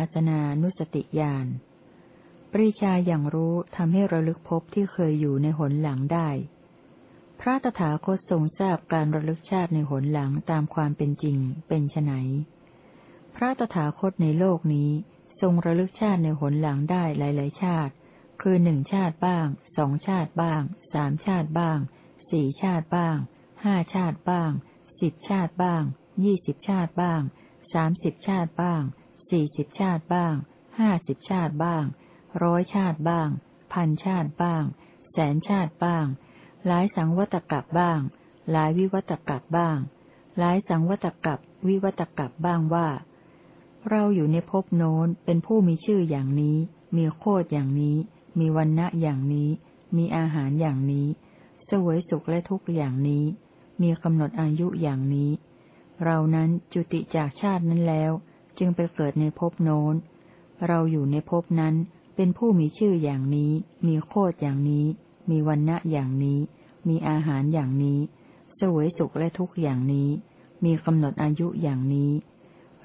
าสนานุสติญาณ ปริชาอย่างรู้ทำให้ระลึกพบที่เคยอยู่ในหนหลังได้ พระตถาคตทรงทราบการระลึกชาติในหนหลังตามความเป็นจริงเป็นไนพระตถาคตในโลกนี้ทรงระลึกชาติในหนหลังได้หลาย ๆ ชาติ คือหนึ่งชาติบ้าง สองชาติบ้าง สามชาติบ้าง สี่ชาติบ้าง ห้าชาติบ้าง สิบชาติบ้าง ยี่สิบชาติบ้าง สามสิบชาติบ้าง สี่สิบชาติบ้าง ห้าสิบชาติบ้าง ร้อยชาติบ้าง พันชาติบ้าง แสนชาติบ้าง หลายสังวัตกับบ้าง หลายวิวัตกับบ้าง หลายสังวัตกับวิวัตกับบ้างว่า เราอยู่ในภพโน้นเป็นผู้มีชื่ออย่างนี้ มีโคดอย่างนี้ มีวันณะอย่างนี้ มีอาหารอย่างนี้ สวยสุขและทุกข์อย่างนี้ มีกำหนดอายุอย่างนี้ เรานั้นจุติจากชาตินั้นแล้ว จึงไปเกิดในภพโน้น เราอยู่ในภพนั้นเป็นผู้มีชื่ออย่างนี้ มีโคดอย่างนี้ มีวันณะอย่างนี้ มีอาหารอย่างนี้สวยสุขและทุกข์อย่างนี้ มีกำหนดอายุอย่างนี้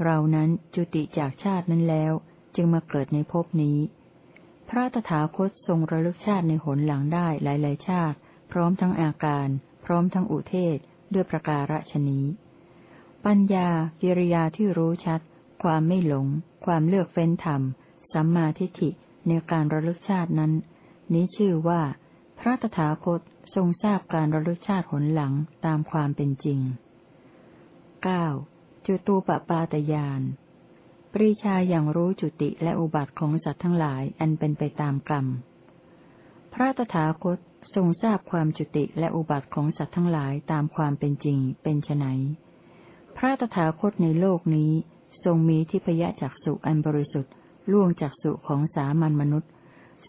เรานั้นจุติจากชาตินั้นแล้ว จึงมาเกิดในภพนี้ พระตถาคตทรงระลึกชาติในหนหลังได้หลาย ๆ ชาติ พร้อมทั้งอาการ พร้อมทั้งอุเทศด้วยประการฉนี้ ปัญญากิริยาที่รู้ชัด ความไม่หลง ความเลือกเฟ้นธรรม สัมมาทิฏฐิในการระลึกชาตินั้น นี้ชื่อว่า พระตถาคตทรงทราบการระลึกชาติหนหลังตามความเป็นจริงเก้าจุตูปปาตยาน ปริชาอย่างรู้จุติและอุบัติของสัตว์ทั้งหลายอันเป็นไปตามกรรม พระตถาคตทรงทราบความจุติและอุบัติของสัตว์ทั้งหลายตามความเป็นจริงเป็นไนพระตถาคตในโลกนี้ ทรงมีทิพยจักสุอันบริสุทธิ์ล่วงจากสุของสามัญมนุษย์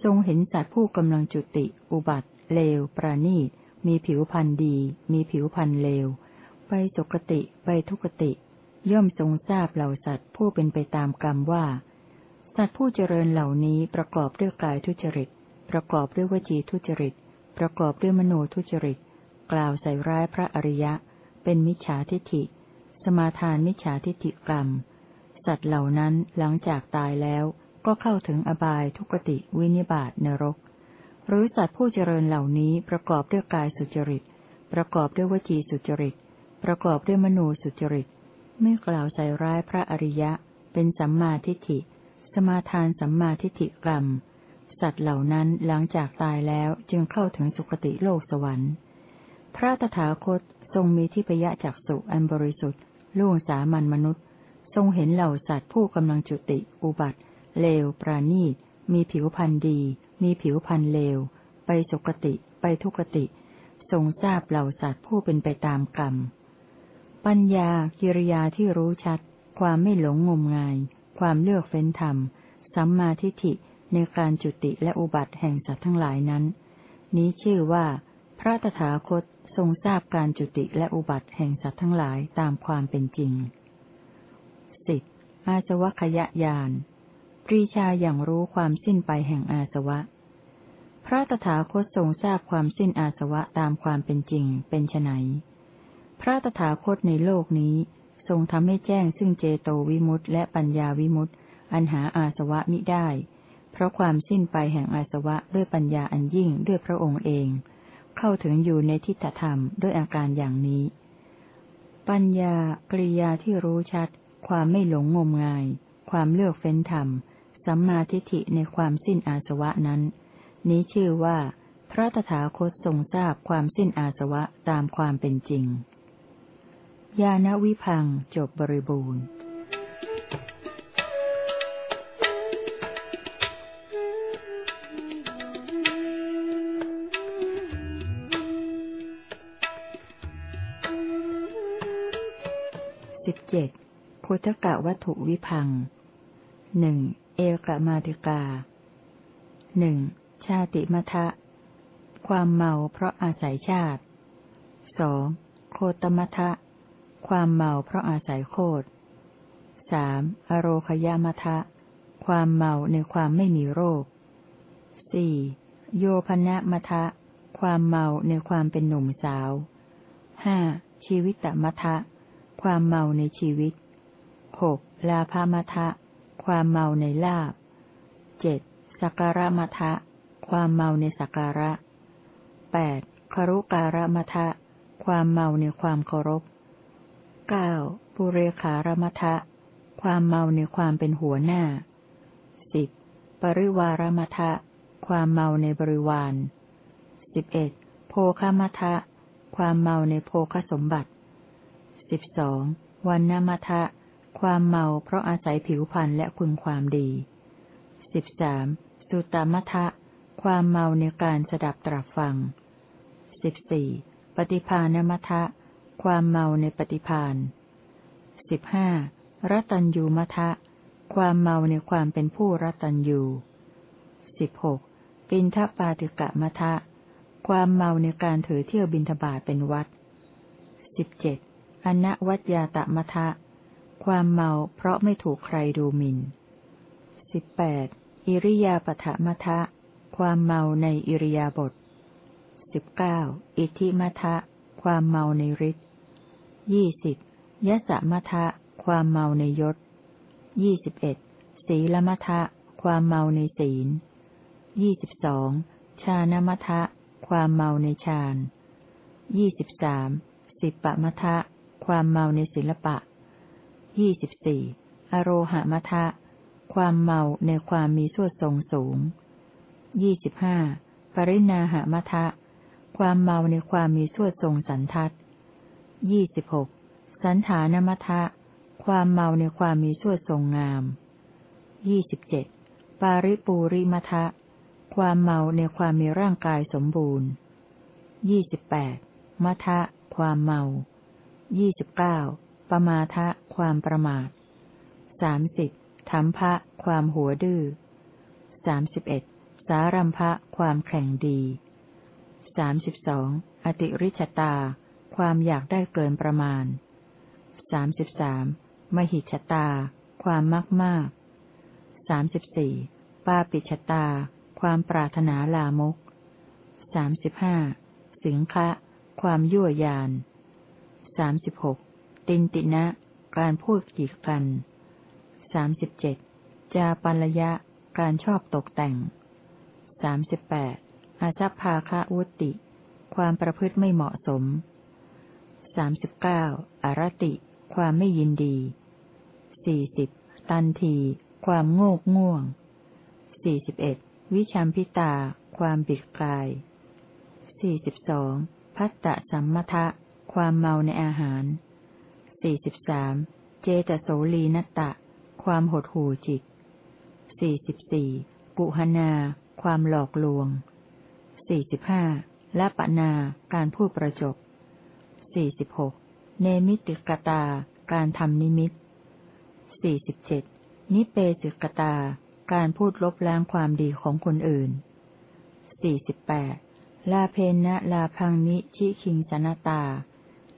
ทรงเห็นสัตว์ผู้กำลังจุติ อุบัติ เลว ประณีต มีผิวพันธ์ดี มีผิวพันธ์เลว ไปสุกติ ไปทุกติ ย่อมทรงทราบเหล่าสัตว์ผู้เป็นไปตามกรรมว่า สัตว์ผู้เจริญเหล่านี้ประกอบด้วยกายทุจริต ประกอบด้วยวจีทุจริต ประกอบด้วยมโนทุจริต กล่าวใส่ร้ายพระอริยะ เป็นมิจฉาทิฏฐิ สมาทานมิจฉาทิฏฐิกรรม สัตว์เหล่านั้นหลังจากตายแล้วก็เข้าถึงอบายทุกติวินิบาตนรก หรือสัตว์ผู้เจริญเหล่านี้ประกอบด้วยกายสุจริต ประกอบด้วยวจีสุจริต ประกอบด้วยมโนสุจริต ไม่กล่าวใส่ร้ายพระอริยะ เป็นสัมมาทิฏฐิ สมาทานสัมมาทิฏฐิกรรม สัตว์เหล่านั้นหลังจากตายแล้วจึงเข้าถึงสุคติโลกสวรรค์ พระตถาคตทรงมีทิพยจักสุอันบริสุทธิ์ล่วงสามัญมนุษย์ ทรงเห็นเหล่าสัตว์ผู้กำลังจุติ อุบัติ เลว ปราณีต มีผิวพันธ์ดี มีผิวพันธ์เลว ไปสุคติ ไปทุกติ ทรงทราบเหล่าสัตว์ผู้เป็นไปตามกรรม ปัญญากิริยาที่รู้ชัด ความไม่หลงงมงาย ความเลือกเฟ้นธรรม สัมมาทิฏฐิในการจุติและอุบัติแห่งสัตว์ทั้งหลายนั้น นี้ชื่อว่า พระตถาคตทรงทราบการจุติและอุบัติแห่งสัตว์ทั้งหลายตามความเป็นจริง สิบอาสวะขยะยานปรีชาอย่างรู้ความสิ้นไปแห่งอาสวะ พระตถาคตทรงทราบความสิ้นอาสวะตามความเป็นจริงเป็นไนพระตถาคตในโลกนี้ทรงทำให้แจ้งซึ่งเจโตวิมุตต์และปัญญาวิมุตต์อันหาอาสวะมิได้ เพราะความสิ้นไปแห่งอาสวะด้วยปัญญาอันยิ่งด้วยพระองค์เอง เข้าถึงอยู่ในทิฏฐธรรมด้วยอาการอย่างนี้ ปัญญากริยาที่รู้ชัด ความไม่หลงงมงาย ความเลือกเฟ้นธรรม สัมมาทิฏฐิในความสิ้นอาสวะนั้น นี้ชื่อว่า พระตถาคตทรงทราบความสิ้นอาสวะตามความเป็นจริง ญาณวิพังจบบริบูรณ์สิบเจ็ด พุทธกะวัตถุวิพังหนึ่งเอกมาติกาหนึ่งชาติมัทะ ความเมาเพราะอาศัยชาติสองโคตมัทะ ความเมาเพราะอาศัยโคดสามอโรคยามทะ ความเมาในความไม่มีโรคสี่โยพนะมทะ ความเมาในความเป็นหนุ่มสาวห้าชีวิตตมทะ ความเมาในชีวิต หกลาภามทะ ความเมาในลาบเจ็ดสักการะมทะ ความเมาในสักการะแปดคารุการะมทะ ความเมาในความเคารพเก้าปุเรขารมทะ ความเมาในความเป็นหัวหน้าสิบปริวารมทะ ความเมาในบริวารสิบเอ็ดโภคมทะ ความเมาในโภคสมบัติสิบสองวันนมทะ ความเมาเพราะอาศัยผิวพรรณและคุณความดีสิบสามสุตามทะ ความเมาในการสดับตรับฟังสิบสี่ปฏิภาณมทะ ความเมาในปฏิพานสิบห้ารัตัญยูมทะ ความเมาในความเป็นผู้รัตัญยูสิบหกปินทปาติกะมทะ ความเมาในการถือเที่ยวบินทบาทเป็นวัดสิบเจ็ดอนวัตยาตะมทะ ความเมาเพราะไม่ถูกใครดูหมิน่นสิบแปดอิริยาปถมทะ ความเมาในอิริยาบถสิบเก้าอิทิมทะ ความเมาในฤทธิ์ยี่สิบยะสะมทะ ความเมาในยศยี่สิบเอ็ดศีลมทะ ความเมาในศีลยี่สิบสองชานมทะ ความเมาในฌานยี่สิบสามสิบปมทะ ความเมาในศิลปะ ยี่สิบสี่อโรหมทะ ความเมาในความมีส่วนทรงสูง ยี่สิบห้าปรินาหมทะ ความเมาในความมีส่วนทรงสันทัดยี่สิบหกสันฐานมทะ ความเมาในความมีส่วนทรงงาม ยี่สิบเจ็ดปาริปูริมทะ ความเมาในความมีร่างกายสมบูรณ์ ยี่สิบแปดมทะ ความเมา ยี่สิบเก้า ปมาทะความประมาทสามสิบธรรมภะความหัวดื้อสามสิบเอ็ดสารัมภะความแข่งดีสามสิบสองอติริชตา ความอยากได้เกินประมาณสามสิบสามมหิชตา ความมากมากสามสิบสี่ปาปิชตา ความปรารถนาลามกสามสิบห้าสิงคะ ความยั่วยานสามสิบหก ตินตินะ การพูดกีดกันสามสิบเจ็ดจาปัลยะ การชอบตกแต่งสามสิบแปดอาชัพาคะวุติ ความประพฤติไม่เหมาะสมสามสิบเก้าอารติ ความไม่ยินดีสี่สิบตันที ความโงกง่วงสี่สิบเอ็ดวิชัมพิตา ความบิดกายสี่สิบสองพัตตะสัมมทะ ความเมาในอาหาร สี่สิบสามเจตโสลีนตตะ ความหดหู่จิตสี่สิบสี่ปุหนา ความหลอกลวงสี่สิบห้าละปนา การพูดประจบสี่สิบหกเนมิติกตา การทำนิมิตสี่สิบเจ็ดนิเปสิกตา การพูดลบล้างความดีของคนอื่นสี่สิบแปดลาเพนะลาพังนิชิคิงสนตา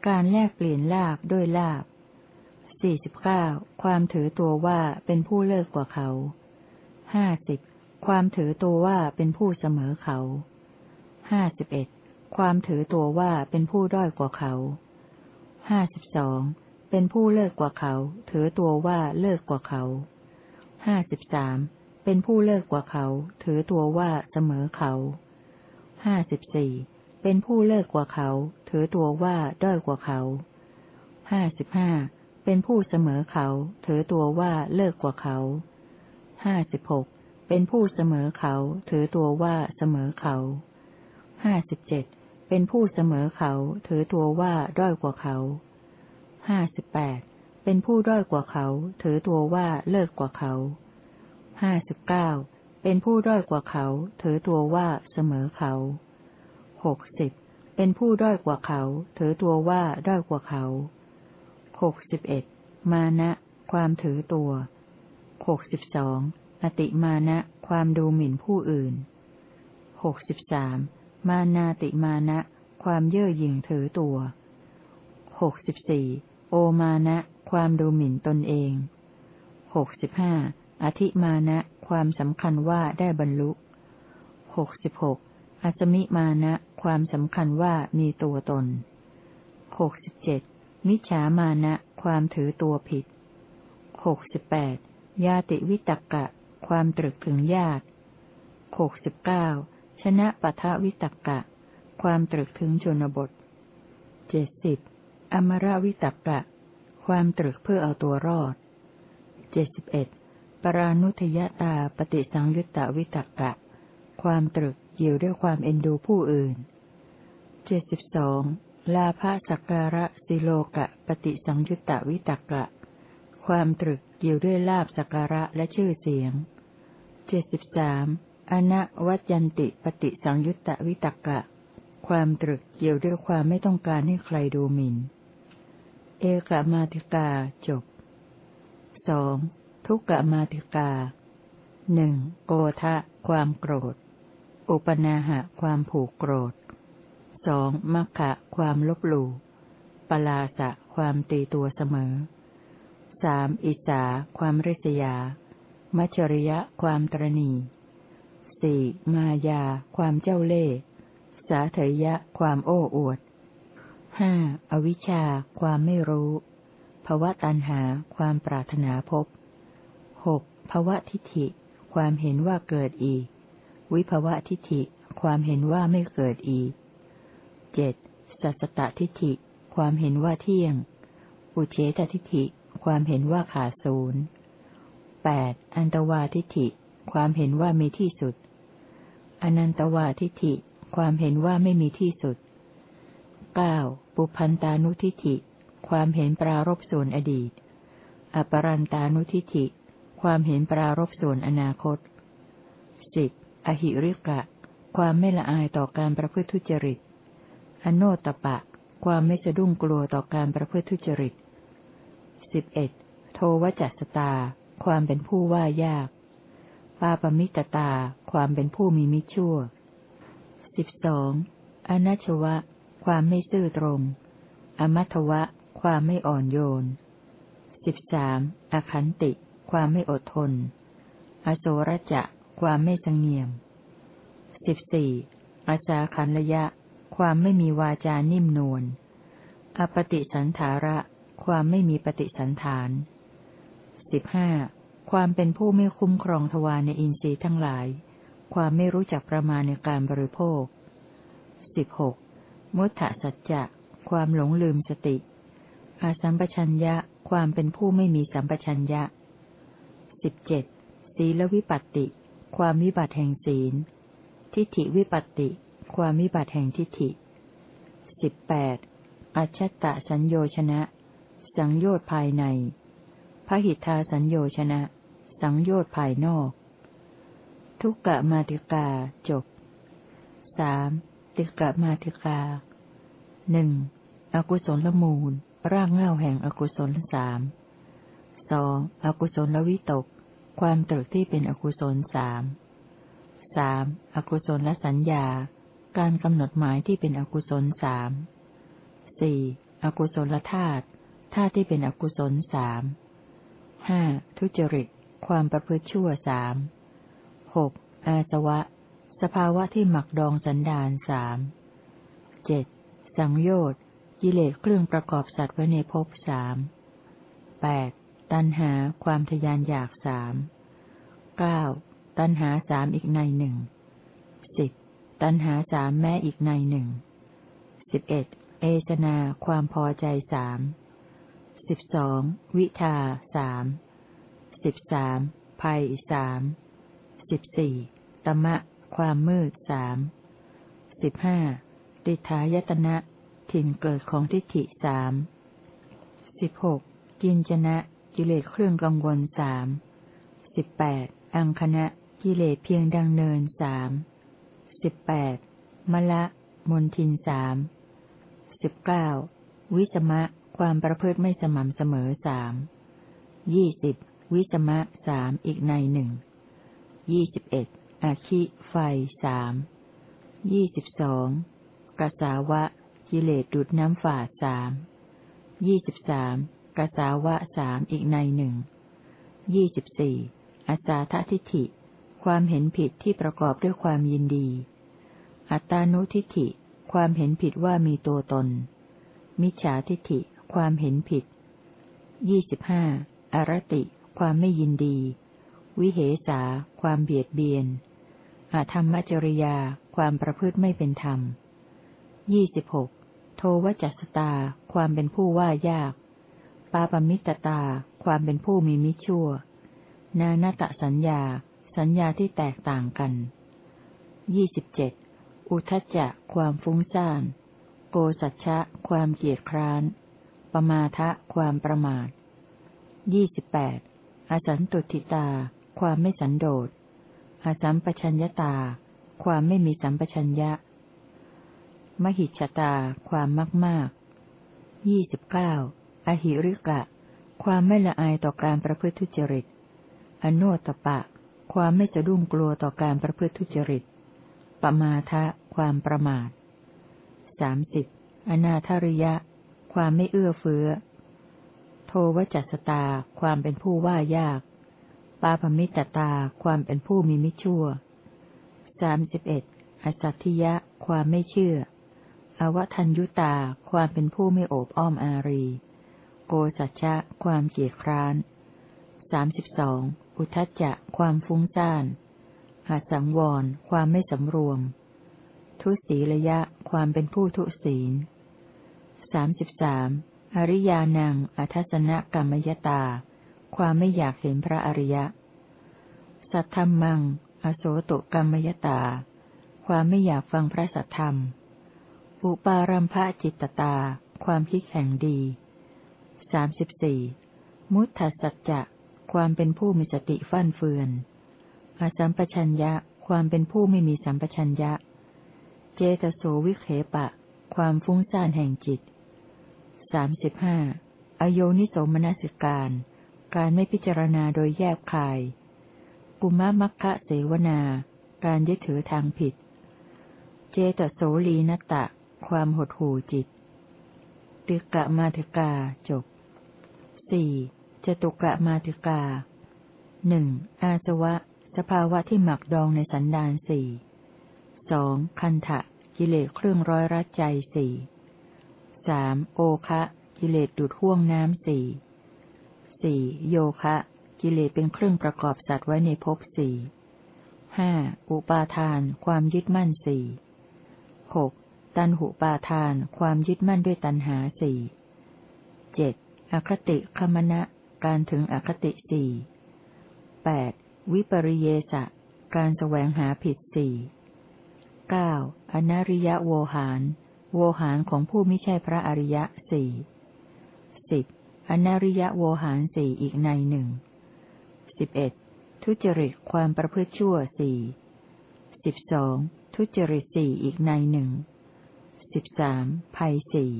การแลกเปลี่ยนลาบด้วยลาบสี่สิบเก้าความถือตัวว่าเป็นผู้เลิกกว่าเขาห้าสิบความถือตัวว่าเป็นผู้เสมอเขาห้าสิบเอ็ดความถือตัวว่าเป็นผู้ด้อยกว่าเขาห้าสิบสองเป็นผู้เลิกกว่าเขา ถือตัวว่าเลิกกว่าเขาห้าสิบสามเป็นผู้เลิกกว่าเขา ถือตัวว่าเสมอเขาห้าสิบสี่เป็นผู้เลิกกว่าเขา ถือตัวว่าด้อยกว่าเขาห้าสิบห้าเป็นผู้เสมอเขา ถือตัวว่าเลิกกว่าเขาห้าสิบหกเป็นผู้เสมอเขา ถือตัวว่าเสมอเขาห้าสิบเจ็ดเป็นผู้เสมอเขา ถือตัวว่าด้อยกว่าเขาห้าสิบแปดเป็นผู้ด้อยกว่าเขา ถือตัวว่าเลิกกว่าเขาห้าสิบเก้าเป็นผู้ด้อยกว่าเขา ถือตัวว่าเสมอเขาหกสิบ เป็นผู้ด้อยกว่าเขา ถือตัวว่าด้อยกว่าเขาหกสิบเอ็ดมานะ ความถือตัวหกสิบสองอติมานะ ความดูหมิ่นผู้อื่นหกสิบสามมานาติมานะ ความเย่อหยิ่งถือตัวหกสิบสี่โอมานะ ความดูหมิ่นตนเองหกสิบห้าอธิมานะ ความสำคัญว่าได้บรรลุหกสิบหก อสมิมานะ ความสำคัญว่ามีตัวตนหกสิบเจ็ดมิจฉามานะ ความถือตัวผิดหกสิบแปดยาติวิตกะ ความตรึกถึงญาติหกสิบเก้าชนะปะทะวิตกะ ความตรึกถึงชนบทเจ็ดสิบอมราวิตกะ ความตรึกเพื่อเอาตัวรอดเจ็ดสิบเอ็ดปรานุทยตาปฏิสังยุตตวิตกะ ความตรึก เกี่ยวด้วยความเอ็นดูผู้อื่นเจ็ดสิบสองลาภสักการะสิโลกะปฏิสังยุตตวิตกะ ความตรึกเกี่ยวด้วยลาบสักการะและชื่อเสียงเจ็ดสิบสามอนะวัจยันติปฏิสังยุตตวิตกะ ความตรึกเกี่ยวด้วยความไม่ต้องการให้ใครดูหมิน่น เอกมาติกาจบสองทุกกมาติกาหนึ่งโกทะ ความโกรธ อุปนาหะความผูกโกรธสองมัคคะความลบหลู่ปลาสะความตีตัวเสมอสามอิสาความริษยา มัชริยะความตรณีสี่มายา ความเจ้าเล่ห์สาเถยะ ความโอ้อวดห้าอวิชชา ความไม่รู้ภวะตันหา ความปรารถนาพบหกภวะทิฏฐิ ความเห็นว่าเกิดอีก วิภวะทิฏฐิ ความเห็นว่าไม่เกิดอีกเจ็ดสัสตทิฏฐิ ความเห็นว่าเที่ยง อุเฉตทิฏฐิ ความเห็นว่าขาดศูนย์แปดอันตวาทิฏฐิ ความเห็นว่ามีที่สุด อนันตวาทิฏฐิ ความเห็นว่าไม่มีที่สุดเก้าปุพันตานุทิฏฐิ ความเห็นปรารบส่วนอดีต อปรันตานุทิฏฐิ ความเห็นปรารบส่วนอนาคตสิบ อหิริกะ ความไม่ละอายต่อการประพฤติทุจริต อโนตปะ ความไม่สะดุ้งกลัวต่อการประพฤติทุจริตสิบเอ็ดโทวจัสตา ความเป็นผู้ว่ายาก ปาปมิตตา ความเป็นผู้มีมิชั่วสิบสองอนัชวะ ความไม่ซื่อตรง อมัทวะ ความไม่อ่อนโยนสิบสามอคันติ ความไม่อดทน อโสรจะ ความไม่สงเงียมสิบสี่อาสาขันระยะ ความไม่มีวาจานิ่มนวล อปติสันธาระ ความไม่มีปฏิสันฐานสิบห้าความเป็นผู้ไม่คุ้มครองทวารในอินทรีย์ทั้งหลาย ความไม่รู้จักประมาณในการบริโภคสิบหกมุทะสัจจะ ความหลงลืมสติ อาสัมปชัญญะ ความเป็นผู้ไม่มีสัมปชัญญะสิบเจ็ดศีลวิปัตติ ความวิบัติแห่งศีล ทิฏฐิวิปัตติ ความวิบัติแห่งทิฏฐิสิบแปดอัจฉตะสัญโยชนะ สังโยชน์ภายในพระหิทธาสัญโยชนะ สังโยชน์ภายนอก ทุกกะมาติกาจบสามติกะมาติกาหนึ่งอกุศลละมูล รากเง้าแห่งอกุศลสามสองอกุศลละวิตก ความตรึกที่เป็นอกุศลสามสามอกุศลละสัญญา การกำหนดหมายที่เป็นอกุศลสามสี่อกุศลธาตุธาตุที่เป็นอกุศลสามห้าทุจริต ความประพฤติชั่วสามหกอาสวะ สภาวะที่หมักดองสันดานสามเจ็ดสังโยชน์กิเลสเครื่องประกอบสัตว์ไว้ในภพสามแปด ตัณหาความทยานอยากสามเก้าตัณหาสามอีกในหนึ่งสิบตัณหาสามแม้อีกในหนึ่งสิบเอ็ดเอชนาความพอใจสามสิบสองวิทาสามสิบสามภัยสามสิบสี่ตมะ ความมืดสามสิบห้าติทายตนะ ถิ่นเกิดของทิฏฐิสามสิบหกกินจนะ กิเลสเครื่องกังวลสามสิบแปดอังคณะกิเลสเพียงดังเนินสามสิบแปดมละมนทินสามสิบเก้าวิสมะความประพฤติไม่สม่ำเสมอสามยี่สิบวิสมะสามอีกในหนึ่งยี่สิบเอ็ดอาคิไฟสามยี่สิบสองกสาวะ กิเลสดุดน้ำฝาดสามยี่สิบสาม กสาวะสามอีกในหนึ่ง ยี่สิบสี่อาสาททิฏฐิ ความเห็นผิดที่ประกอบด้วยความยินดี อัตานุทิฏฐิ ความเห็นผิดว่ามีตัวตน มิจฉาทิฏฐิ ความเห็นผิด ยี่สิบห้าอารติ ความไม่ยินดี วิเหสา ความเบียดเบียน อาธรรมจริยา ความประพฤติไม่เป็นธรรม ยี่สิบหกโทวจัสตา ความเป็นผู้ว่ายากาปมิตตา ความเป็นผู้มีมิชั่ว นานาตสัญญา สัญญาที่แตกต่างกันยี่สิบเจ็ดอุทจจะ ความฟุ้งซ่าน โกสัจฉะ ความเกียจคร้าน ปมาทะ ความประมาทยี่สิบแปดอสันตุทิตา ความไม่สันโดษ อสัมปชัญญตา ความไม่มีสัมปชัญญะ มหิชตา ความมากมากยี่สิบเก้า อหิริกะ ความไม่ละอายต่อการประพฤติทุจริต อโนตปะ ความไม่สะดุ้งกลัวต่อการประพฤติทุจริต ปมาทะ ความประมาทสามสิบอนาทริยะ ความไม่เอื้อเฟื้อ โทวจัสตา ความเป็นผู้ว่ายาก ปาพมิตตา ความเป็นผู้มีมิชั่วสามสิบเอ็ดอสัตถิยะ ความไม่เชื่อ อวทัญยุตา ความเป็นผู้ไม่โอบอ้อมอารี โกสัจฉะความเกียจคร้านสามสิบสองอุทจจะ ความฟุ้งซ่านหาสังวร ความไม่สำรวม ทุศีระยะ ความเป็นผู้ทุศีลสามสิบสามอริยานัง อัทสนกรรมยตา ความไม่อยากเห็นพระอริยะ สัทธรรมัง อโสตุกรรมยตา ความไม่อยากฟังพระสัทธรรม อุปารัมภะจิตตา ความคิดแห่งดี สามสิบสี่มุตถสัจจะความเป็นผู้มีสติฟั่นเฟือน อสัมปชัญญะความเป็นผู้ไม่มีสัมปชัญญะ เจตโสวิเคปะ ความฟุ้งซ่านแห่งจิตสามสิบห้าอโยนิโสมนสิการ การไม่พิจารณาโดยแยบคาย ปุมะมัคคะเสวนา การยึดถือทางผิด เจตโสลีนตะ ความหดหู่จิต ติกะมาติกาจบ สี่จตุกะมาติกาหนึ่งอาสวะ สภาวะที่หมักดองในสันดานสี่สองคันทะกิเลสเครื่องร้อยรัดใจสี่สามโอคะกิเลสดูดห่วงน้ำสี่สี่โยคะ กิเลสเป็นเครื่องประกอบสัตว์ไว้ในภพสี่ห้าอุปาทาน ความยึดมั่นสี่หกตันหุปาทาน ความยึดมั่นด้วยตันหาสี่เจ็ด อคติคมณะ การถึงอคติสี่แปดวิปริเยสะ การแสวงหาผิดสี่เก้าอนาริยะโวหาร โวหารของผู้ไม่ใช่พระอริยะสี่สิบอนาริยโวหารสี่อีกในหนึ่งสิบเอ็ดทุจริตความประพฤติชั่วสี่สิบสองทุจริตสี่อีกในหนึ่งสิบสามภัยสี่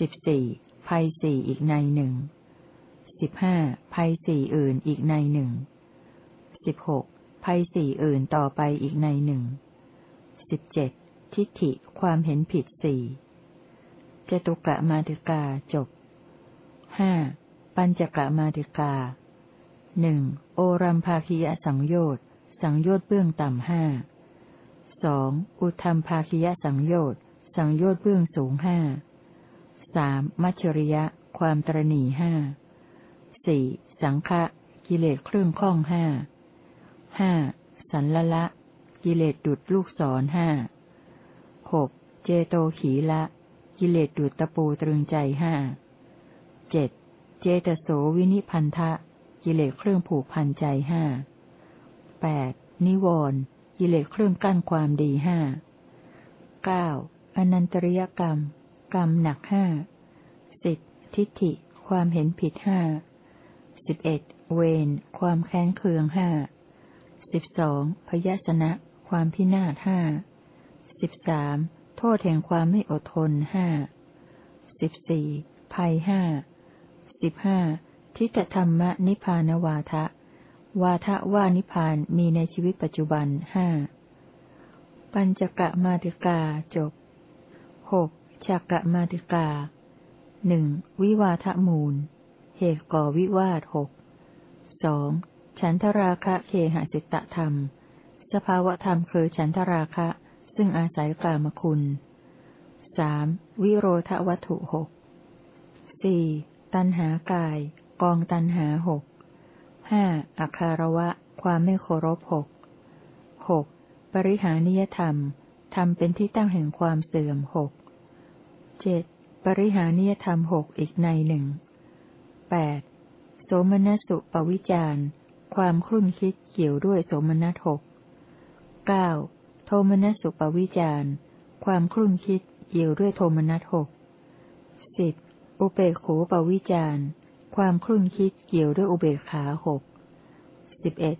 สิบสี่ ภัยสี่อีกในหนึ่งสิบห้าภัยสี่อื่นอีกในหนึ่งสิบหกภัยสี่อื่นต่อไปอีกในหนึ่งสิบเจ็ดทิฏฐิความเห็นผิดสี่จตุกะมาติกาจบห้าปัญจกะมาติกาหนึ่งโอรัมภาคียสังโยชน์สังโยชน์เบื้องต่ำห้าสองอุทธรรมภาคียสังโยชน์สังโยชน์เบื้องสูงห้า สามมัชริยะ ความตรณีห้าสี่สังฆะกิเลสเครื่องข้องห้าห้าสันละละ กิเลสดุดลูกศรห้าหกเจโตขีละ กิเลสดุดตะปูตรึงใจห้าเจ็ดเจตโสวินิพันธะ กิเลสเครื่องผูกพันใจห้าแปดนิวรณ์กิเลสเครื่องกั้นความดีห้าเก้าอนันตริยกรรม กรรมหนักห้าสิบทิฏฐิ ความเห็นผิดห้าสิบเอ็ดเวรความแค้นเคืองห้าสิบสองพยสนะ ความพินาศห้าสิบสามโทษแห่งความไม่อดทนห้าสิบสี่ภัยห้าสิบห้าทิฏฐธรรมนิพานวาทะ วาทะว่านิพานมีในชีวิตปัจจุบันห้าปัญจกะมาติกาจบหก ฉักกะมาติกาหนึ่งวิวาทะมูล เหตุก่อวิวาทหกสองฉันทราคะเคหสิตธรรม สภาวธรรมคือฉันทราคะ ซึ่งอาศัยกลามคุณสามวิโรธวัตถุหกสี่ตันหากาย กองตันหาหกห้าอาคารวะ ความไม่เคารพหกหกปริหานิยธรรมทำเป็นที่ตั้งแห่งความเสื่อมหก เจ็ดปริหานิยธรรมหกอีกในหนึ่งแปดโสมนัสสุปวิจารความครุ่นคิดเกี่ยวด้วยโสมนัสหกเก้าโทมนัสุปวิจารความครุ่นคิดเกี่ยวด้วยโทมนัสหกสิบอุเบกขปวิจารความครุ่นคิดเกี่ยวด้วยอุเบกขาหกสิบเอ็ด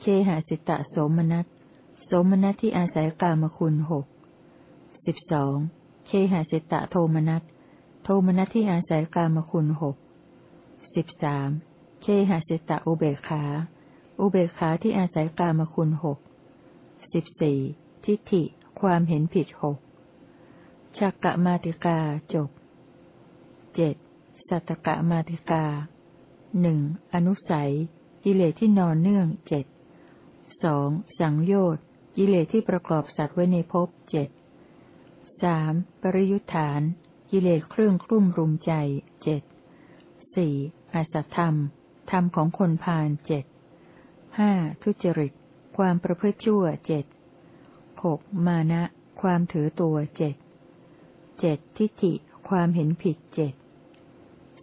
เคหสิตะโสมนัสโสมนัสที่อาศัยกามคุณหกสิบสอง เคหสิตะโทมนัสโทมนัสที่อาศัยกามคุณหกสิบสามเคหสิตะอุเบกขา อุเบกขาที่อาศัยกามคุณหกสิบสี่ทิฏฐิความเห็นผิดหกชักกะมาติกาจบเจ็ดสัตตกะมาติกาหนึ่งอนุสัย กิเลสที่นอนเนื่องเจ็ดสองสังโยชน์กิเลสที่ประกอบสัตว์ไว้ในภพเจ็ด สามปริยุทธาน กิเลสเครื่องคลุ่มรุมใจเจ็ดสี่อาสัตธรรม ธรรมของคนพาลเจ็ดห้าทุจริต ความประพฤติชั่วเจ็ดหกมานะ ความถือตัวเจ็ดเจ็ดทิฏฐิ ความเห็นผิดเจ็ด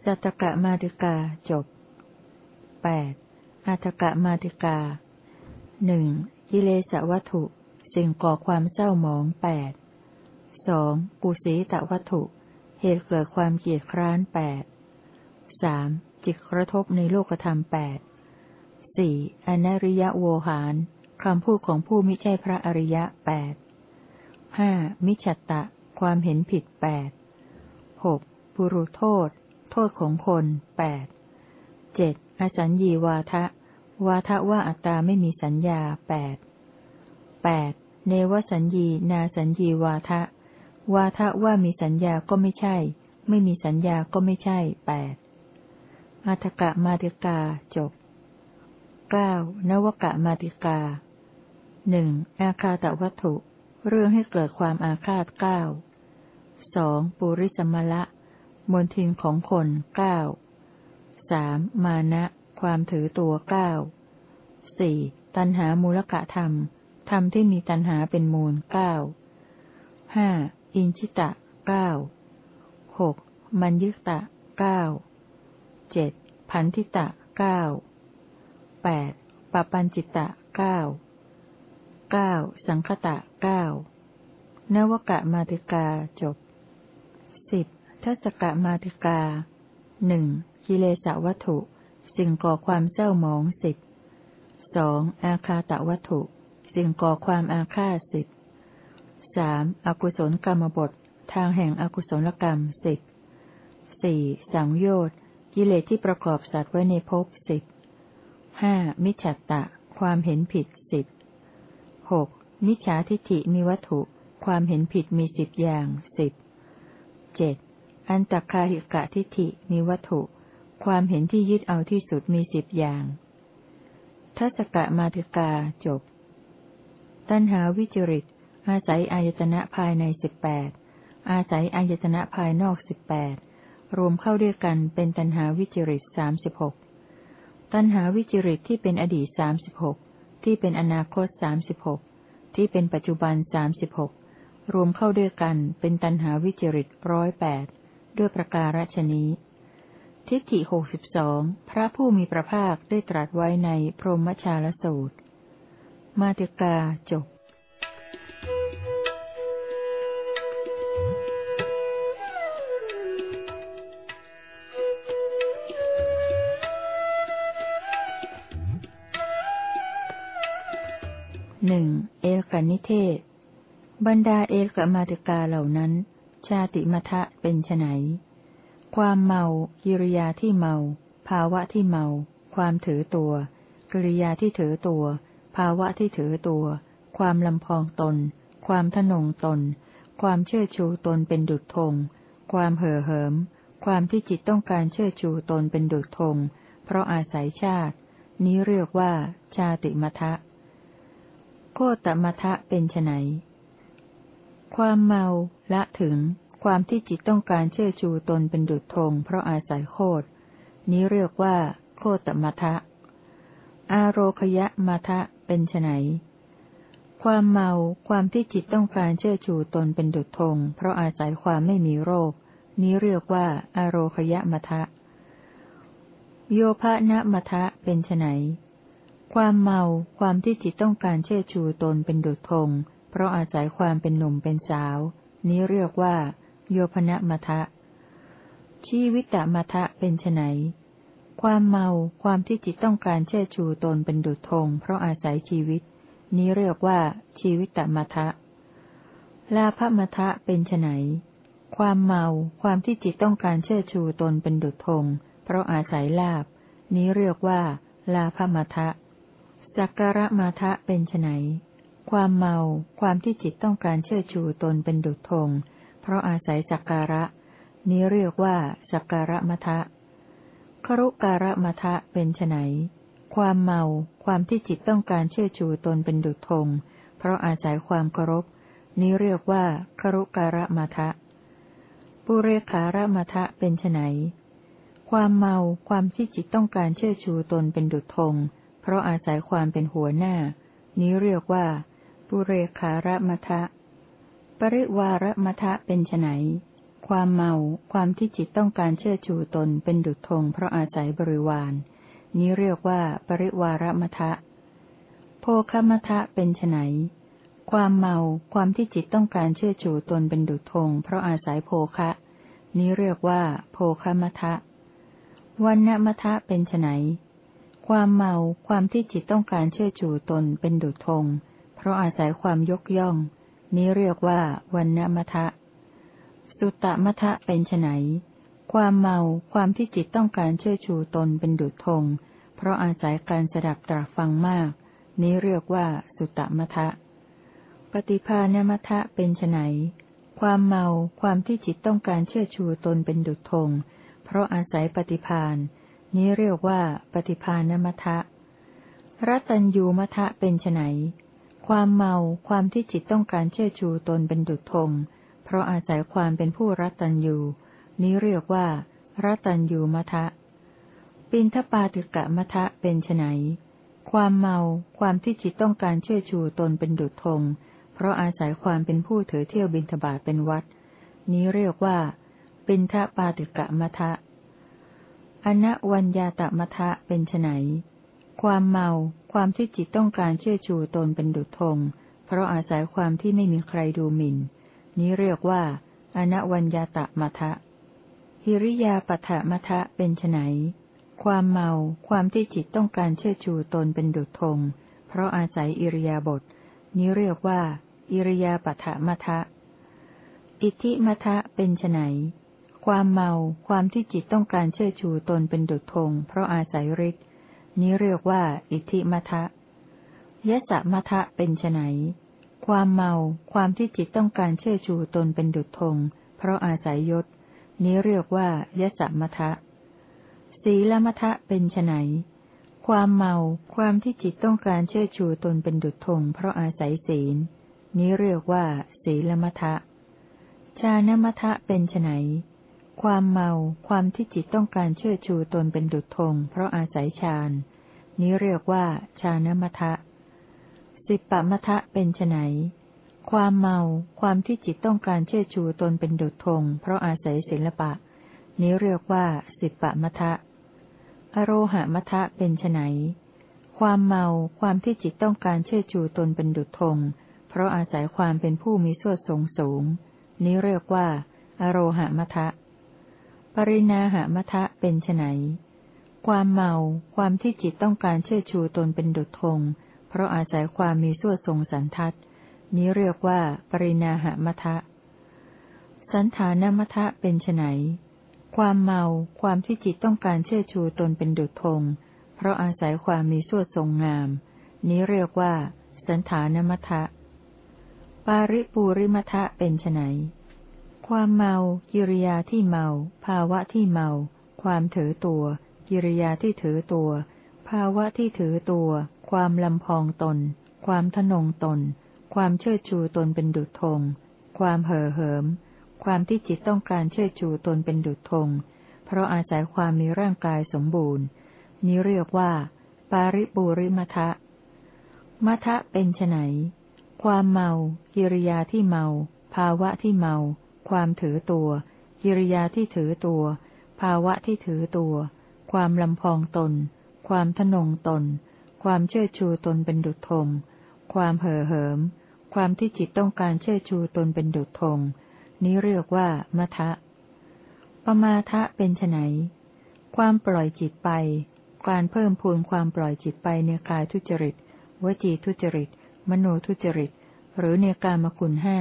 สัตตกะมาติกาจบแปดอัตกะมาติกาหนึ่งกิเลสวัตถุ สิ่งก่อความเศร้าหมองแปด สองปุสีตวัตถุ เหตุเกิดความเกียดคร้านแปดสามจิตกระทบในโลกธรรมแปดสี่อนริยโวหารคำพูดของผู้มิใช่พระอริยะแปดห้ามิฉัตตะ ความเห็นผิดแปดหกปุรุโทษ โทษของคนแปดเจ็ดอสัญญีวาทะ วาทะว่าอัตตาไม่มีสัญญาแปดแปดเนวสัญญีนาสัญญีวาทะ วาทะว่ามีสัญญาก็ไม่ใช่ ไม่มีสัญญาก็ไม่ใช่แปดอัตกะมาติกาจบเก้านวกะมาติกาหนึ่งอาคาตวัตถุ เรื่องให้เกิดความอาฆาตเก้าสองปุริสมละมนทินของคนเก้าสามมานะ ความถือตัวเก้าสี่ตันหามูลกะธรรม ธรรมที่มีตันหาเป็นมูลเก้าห้า อินชิตะเก้าหกมัญยุตะเก้าเจ็ดพันธิตะเก้าแปดปปัญจิตะเก้าเก้าสังคตะเก้านวกะมาติกาจบสิบทัศกะมาติกาหนึ่งกิเลสวัตถุ สิ่งก่อความเศร้าหมองสิบสองอาคาตวัตถุ สิ่งก่อความอาฆาตสิบ สามอกุศลกรรมบท ทางแห่งอกุศลกรรมสิบสี่สังโยชน์กิเลสที่ประกอบสัตว์ไว้ในภพสิบห้ามิจฉาตะ ความเห็นผิดสิบหกมิจฉาทิฏฐิมีวัตถุ ความเห็นผิดมีสิบอย่างสิบเจ็ดอันตคาหิกะทิฏฐิมีวัตถุ ความเห็นที่ยึดเอาที่สุดมีสิบอย่างทัศกะมาติกาจบ ตัณหาวิจริต อาศัยอายตนะภายในสิบแปดอาศัยอายตนะภายนอกสิบแปดรวมเข้าด้วยกันเป็นตัณหาวิจิริตสามสิบหกตัณหาวิจิริตที่เป็นอดีตสามสิบหกที่เป็นอนาคตสามสิบหกที่เป็นปัจจุบันสามสิบหกรวมเข้าด้วยกันเป็นตัณหาวิจิริตร้อยแปดด้วยประการฉนี้ ทิฏฐิหกสิบสองพระผู้มีพระภาคได้ตรัสไว้ในพรหมชาลสูตร มาติกาจบ หนึ่งเอกนิเทศ บรรดาเอกมาติกาเหล่านั้น ชาติมัทะเป็นไนความเมากิริยาที่เมา ภาวะที่เมา ความถือตัว กิริยาที่ถือตัว ภาวะที่ถือตัว ความลำพองตน ความทนงตน ความเชื่อชูตนเป็นดุจธง ความเห่อเหิม ความที่จิตต้องการเชื่อชูตนเป็นดุจธง เพราะอาศัยชาติ นี้เรียกว่า ชาติมัทะ คตมทะเป็นไนความเมาละถึง ความที่จิตต้องการเชื่อชูตนเป็นดุจธงเพราะอาศัยโคตนี้เรียกว่า โคตมทะ อาโรคยะมทะเป็นไนความเมา ความที่จิตต้องการเชื่อชูตนเป็นดุจธงเพราะอาศัยความไม่มีโรค นี้เรียกว่า อารคยะมทะ โยภะนะมทะเป็นไน ความเมา ความที่จิตต้องการเชื่อชูตนเป็นดุจธง เพราะอาศัยความเป็นหนุ่มเป็นสาว นี้เรียกว่า โยภณมทะ ชีวิตมทะเป็นไนความเมา ความที่จิตต้องการเชื่อชูตนเป็นดุจธง เพราะอาศัยชีวิต นี้เรียกว่า ชีวิตตมัทะ ลาภมัทะเป็นไนความเมา ความที่จิตต้องการเชื่อชูตนเป็นดุจธง เพราะอาศัยลาบ นี้เรียกว่า ลาภมัทะ สักการะมาทะเป็นไนความเมา ความที่จิตต้องการเชื่อชูตนเป็นดุจธง เพราะอาศัยสักการะ นี้เรียกว่าสักการะมทะครุการะมทะเป็นไนความเมา ความที่จิตต้องการเชื่อชูตนเป็นดุจธง เพราะอาศัยความเคารพ นี้เรียกว่าครุการะมาทะปุเรคารมาทะเป็นไนความเมา ความที่จิตต้องการเชื่อชูตนเป็นดุจธง เพราะอาศัยความเป็นหัวหน้า นี้เรียกว่า ปุเรคารมาทะ ปริวารมาทะเป็นไนความเมา ความที่จิตต้องการเชื่อชูตนเป็นดุจธงเพราะอาศัยบริวาร นี้เรียกว่า ปริวารมทะ โภคมทะเป็นไนความเมา ความที่จิตต้องการเชื่อชูตนเป็นดุจธงเพราะอาศัยโภคะ นี้เรียกว่า โภคมทะวันณมทะเป็นไน ความเมา ความที่จิตต้องการเชื่อชูตนเป็นดุจธง เพราะอาศัยความยกย่อง นี้เรียกว่าวันณมทะ สุตตมทะเป็นไนความเมา ความที่จิตต้องการเชื่อชูตนเป็นดุจธง เพราะอาศัยการสดับตรัสฟังมาก นี้เรียกว่าสุตตมทะ ปฏิภาณมทะเป็นไนความเมา ความที่จิตต้องการเชื่อชูตนเป็นดุจธง เพราะอาศัยปฏิภาณ นี้เรียกว่า ปฏิภาณมัทะรัตัญยูมัทะเป็นไนความเมาความที่จิตต้องการเชื่อชูตนเป็นดุจธงเพราะอาศัยความเป็นผู้รัตัญยูนี้เรียกว่ารัตัญยูมัทะปินทปาติกะมัทะเป็นไนความเมาความที่จิตต้องการเชื่อชูตนเป็นดุจธงเพราะอาศัยความเป็นผู้ถือเที่ยวบินทบาทเป็นวัด นี้เรียกว่าปินทปาติกะมัทะ อนวัญญาตมทะเป็นไนความเมา ความที่จิตต้องการเชื่อชูตนเป็นดุจธง เพราะอาศัยความที่ไม่มีใครดูหมิน่น นี้เรียกว่า อนวัญญาตมทะ หิริยาปัฏมทะเป็นไนความเมา ความที่จิตต้องการเชื่อชูตนเป็นดุจธง เพราะอาศัยอิริยาบถ นี้เรียกว่า อิริยาปัฏมทะอิทธิมทะเป็นไน ความเมา ความที่จิตต้องการเชื่อชูตนเป็นดุจธง เพราะอาศัยฤทธิ์นี้เรียกว่า อิทธิมทะยะสะมทะเป็นไนความเมา ความที่จิตต้องการเชื่อชูตนเป็นดุจธง เพราะอาศัยยศ นี้เรียกว่ายสะมทะสีลมทะเป็นไนความเมา ความที่จิตต้องการเชื่อชูตนเป็นดุจธง เพราะอาศัยศีล นี้เรียกว่าสีลมทะชานมทะเป็นไน ความเมา ความที่จิตต้องการเชื่อชูตนเป็นดุจธง เพราะอาศัยฌาน นี้เรียกว่าชานมัทะสิบปมัทะเป็นไนความเมา ความที่จิตต้องการเชื่อชูตนเป็นดุจธง เพราะอาศัยศิลปะ นี้เรียกว่าสิบปมะทะอโรหะมะทะเป็นไนความเมา ความที่จิตต้องการเชื่อชูตนเป็นดุจธง เพราะอาศัยความเป็นผู้มีส่วนสูงสูง นี้เรียกว่า อโรหะมะทะ ปรินาหะมะทะเป็นไนความเมา ความที่จิตต้องการเชื่อชูตนเป็นดุจธง เพราะอาศัยความมีส่วนทรงสันทัดนี้เรียกว่า ปรินาหมทะ สันฐานมทะเป็นไนความเมา ความที่จิตต้องการเชื่อชูตนเป็นดุจธง เพราะอาศัยความมีส่วทรงงาม นี้เรียกว่า สันฐานมทะ ปาริปูริมทะเป็นไน ความเมา กิริยาที่เมา ภาวะที่เมา ความถือตัว กิริยาที่ถือตัว ภาวะที่ถือตัว ความลำพองตน ความทนงตน ความเชิดชูตนเป็นดุจธง ความเห่อเหิม ความที่จิตต้องการเชิดชูตนเป็นดุจธง เพราะอาศัยความมีร่างกายสมบูรณ์ นี้เรียกว่า ปาริปูริมทะมทะเป็นไนความเมา กิริยาที่เมา ภาวะที่เมา ความถือตัว กิริยาที่ถือตัว ภาวะที่ถือตัว ความลำพองตน ความทนงตน ความเชื่อชูตนเป็นดุจธงความเห่อเหิม ความที่จิตต้องการเชื่อชูตนเป็นดุจธงนี้เรียกว่ามัทะปมาทะเป็นไนความปล่อยจิตไป การเพิ่มพูนความปล่อยจิตไปในกายทุจริต วจีทุจริต มโนทุจริต หรือในกามคุณห้า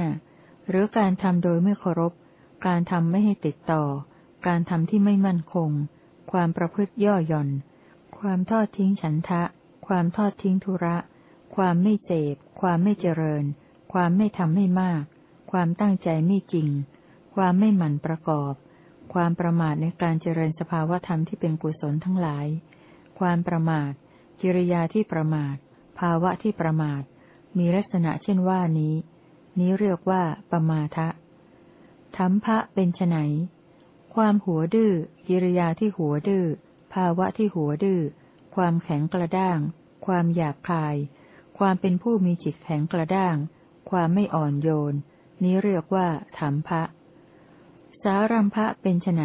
หรือการทำโดยไม่เคารพ การทำไม่ให้ติดต่อ การทำที่ไม่มั่นคง ความประพฤติย่อหย่อน ความทอดทิ้งฉันทะ ความทอดทิ้งธุระ ความไม่เสพ ความไม่เจริญ ความไม่ทำให้มาก ความตั้งใจไม่จริง ความไม่หมั่นประกอบ ความประมาทในการเจริญสภาวธรรมที่เป็นกุศลทั้งหลาย ความประมาท กิริยาที่ประมาท ภาวะที่ประมาท มีลักษณะเช่นว่านี้ นี้เรียกว่าปมาทะธรรมภะเป็นไนความหัวดื้อกิริยาที่หัวดื้อ ภาวะที่หัวดื้อ ความแข็งกระด้าง ความหยาบคาย ความเป็นผู้มีจิตแข็งกระด้าง ความไม่อ่อนโยน นี้เรียกว่าธรรมภะสารัมภะเป็นไน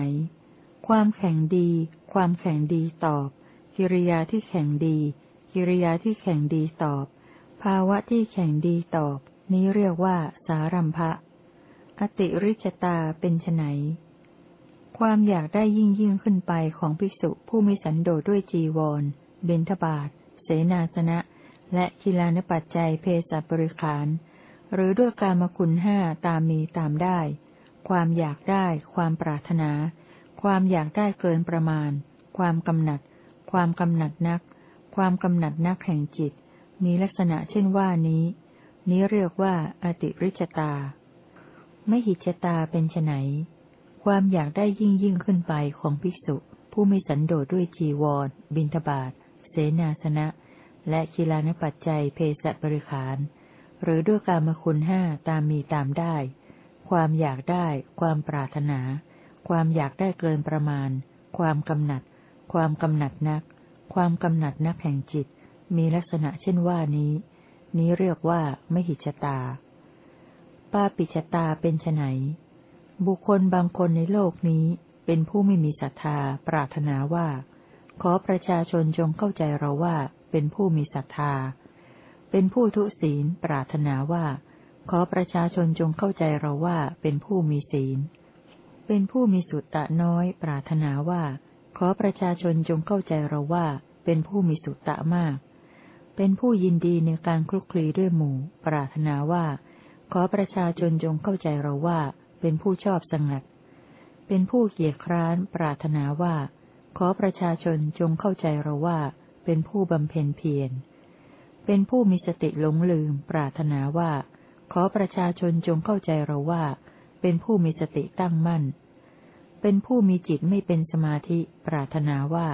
ความแข่งดี ความแข่งดีตอบ กิริยาที่แข่งดี กิริยาที่แข่งดีตอบ ภาวะที่แข่งดีตอบ นี้เรียกว่า สารัมภะ อติริชตาเป็นไนความอยากได้ยิ่งยิ่งขึ้นไปของภิกษุผู้มีสันโดษด้วยจีวร เบญทบาท เสนาสนะ และกิลานปัจจัยเพศบริขาร หรือด้วยการมคุณห้าตามมีตามได้ ความอยากได้ ความปรารถนา ความอยากได้เกินประมาณ ความกำหนัด ความกำหนัดนัก ความกำหนัดนักแห่งจิต มีลักษณะเช่นว่านี้ นี้เรียกว่า อติริชตาไม่หิจตาเป็นไนความอยากได้ยิ่งยิ่งขึ้นไปของภิกษุ ผู้มีสันโดษด้วยจีวร บินทบาทเสนาสนะ และกีฬานปัจจัยเพศบริขาร หรือด้วยการมคุณห้าตามมีตามได้ ความอยากได้ ความปรารถนา ความอยากได้เกินประมาณ ความกำหนัด ความกำหนัดนัก ความกำหนัดนักแห่งจิต มีลักษณะเช่นว่านี้ นี้เรียกว่าไม่หิจตา ปาปิจตาเป็นไนบุคคลบางคนในโลกนี้เป็นผู้ไม่มีศรัทธาปรารถนาว่า ขอประชาชนจงเข้าใจเราว่าเป็นผู้มีศรัทธา เป็นผู้ทุศีลปรารถนาว่า ขอประชาชนจงเข้าใจเราว่าเป็นผู้มีศีล เป็นผู้มีสุตตะน้อยปรารถนาว่า ขอประชาชนจงเข้าใจเราว่าเป็นผู้มีสุตตะมาก เป็นผู้ยินดีในการคลุกคลีด้วยหมู่ ปรารถนาว่า ขอประชาชนจงเข้าใจเราว่า เป็นผู้ชอบสงัด เป็นผู้เกียจคร้าน ปรารถนาว่า ขอประชาชนจงเข้าใจเราว่า เป็นผู้บำเพ็ญเพียร เป็นผู้มีสติหลงลืม ปรารถนาว่า ขอประชาชนจงเข้าใจเราว่า เป็นผู้มีสติตั้งมั่น เป็นผู้มีจิตไม่เป็นสมาธิ ปรารถนาว่า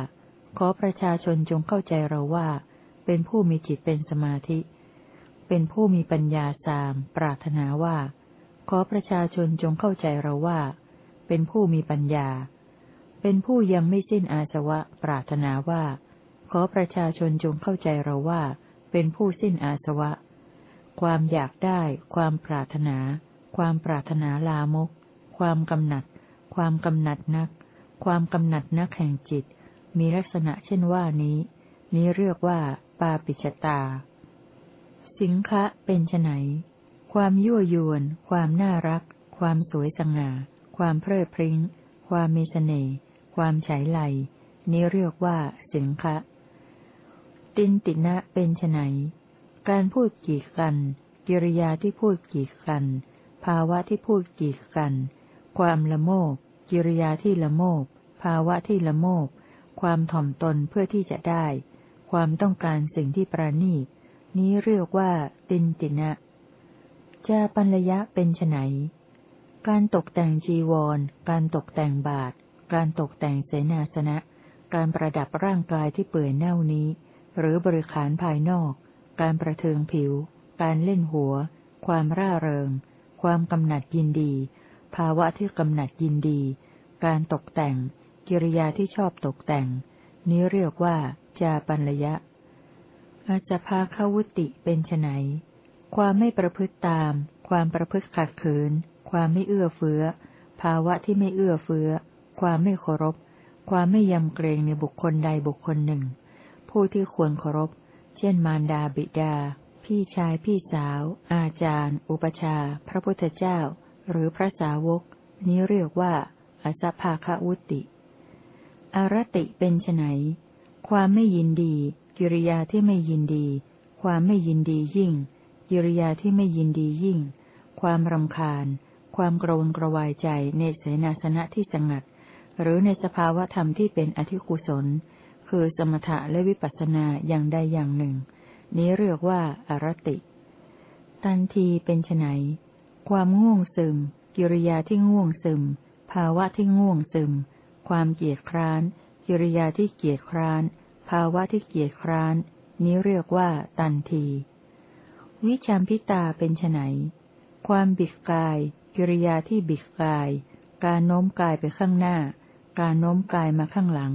ขอประชาชนจงเข้าใจเราว่า เป็นผู้มีจิตเป็นสมาธิ เป็นผู้มีปัญญาสาม ปรารถนาว่า ขอประชาชนจงเข้าใจเราว่า เป็นผู้มีปัญญา เป็นผู้ยังไม่สิ้นอาสวะ ปรารถนาว่า ขอประชาชนจงเข้าใจเราว่า เป็นผู้สิ้นอาสวะ ความอยากได้ ความปรารถนา ความปรารถนาลามก ความกำหนัด ความกำหนัดนัก ความกำหนัดนักแห่งจิต มีลักษณะเช่นว่านี้ นี้เรียกว่า ปาปิจตา สิงคะเป็นไนความยั่วยวน ความน่ารัก ความสวยสง่า ความเพลิดเพลิงความมีเสน่ห์ความฉายไหลนี้เรียกว่า สิงคะ ตินตินะเป็นไนการพูดกีดกัน กิริยาที่พูดกีดกัน ภาวะที่พูดกีดกัน ความละโมบกิริยาที่ละโมบภาวะที่ละโมบความถ่อมตนเพื่อที่จะได้ ความต้องการสิ่งที่ประณีตนี้เรียกว่า ตินตินะจะปัญญะเป็นไนการตกแต่งจีวร การตกแต่งบาท การตกแต่งเสนาสนะ การประดับร่างกายที่เปื่อยเน่านี้ หรือบริขารภายนอก การประเทืองผิว การเล่นหัว ความร่าเริง ความกำหนัดยินดี ภาวะที่กำหนัดยินดี การตกแต่ง กิริยาที่ชอบตกแต่ง นี้เรียกว่า จาปัญญะอาสภาควุติเป็นไนความไม่ประพฤติตาม ความประพฤติขัดขืน ความไม่เอื้อเฟื้อ ภาวะที่ไม่เอื้อเฟื้อ ความไม่เคารพ ความไม่ยำเกรงในบุคคลใดบุคคลหนึ่ง ผู้ที่ควรเคารพ เช่น มารดาบิดา พี่ชายพี่สาว อาจารย์ อุปชา พระพุทธเจ้า หรือพระสาวก นี้เรียกว่า อสภาควุติอารติเป็นไน ความไม่ยินดี กิริยาที่ไม่ยินดี ความไม่ยินดียิ่ง กิริยาที่ไม่ยินดียิ่ง ความรำคาญ ความกระวนกระวายใจในเสนาสนะที่สงัด หรือในสภาวะธรรมที่เป็นอธิคุศล คือสมถะและวิปัสสนาอย่างใดอย่างหนึ่ง นี้เรียกว่าอารติ ตันทีเป็นไนความง่วงซึม กิริยาที่ง่วงซึม ภาวะที่ง่วงซึม ความเกียดคร้าน กิริยาที่เกียจคร้าน ภาวะที่เกียจคร้าน นี้เรียกว่า ตันที วิชามพิตาเป็นไนความบิดกาย กิริยาที่บิดกาย การโน้มกายไปข้างหน้า การโน้มกายมาข้างหลัง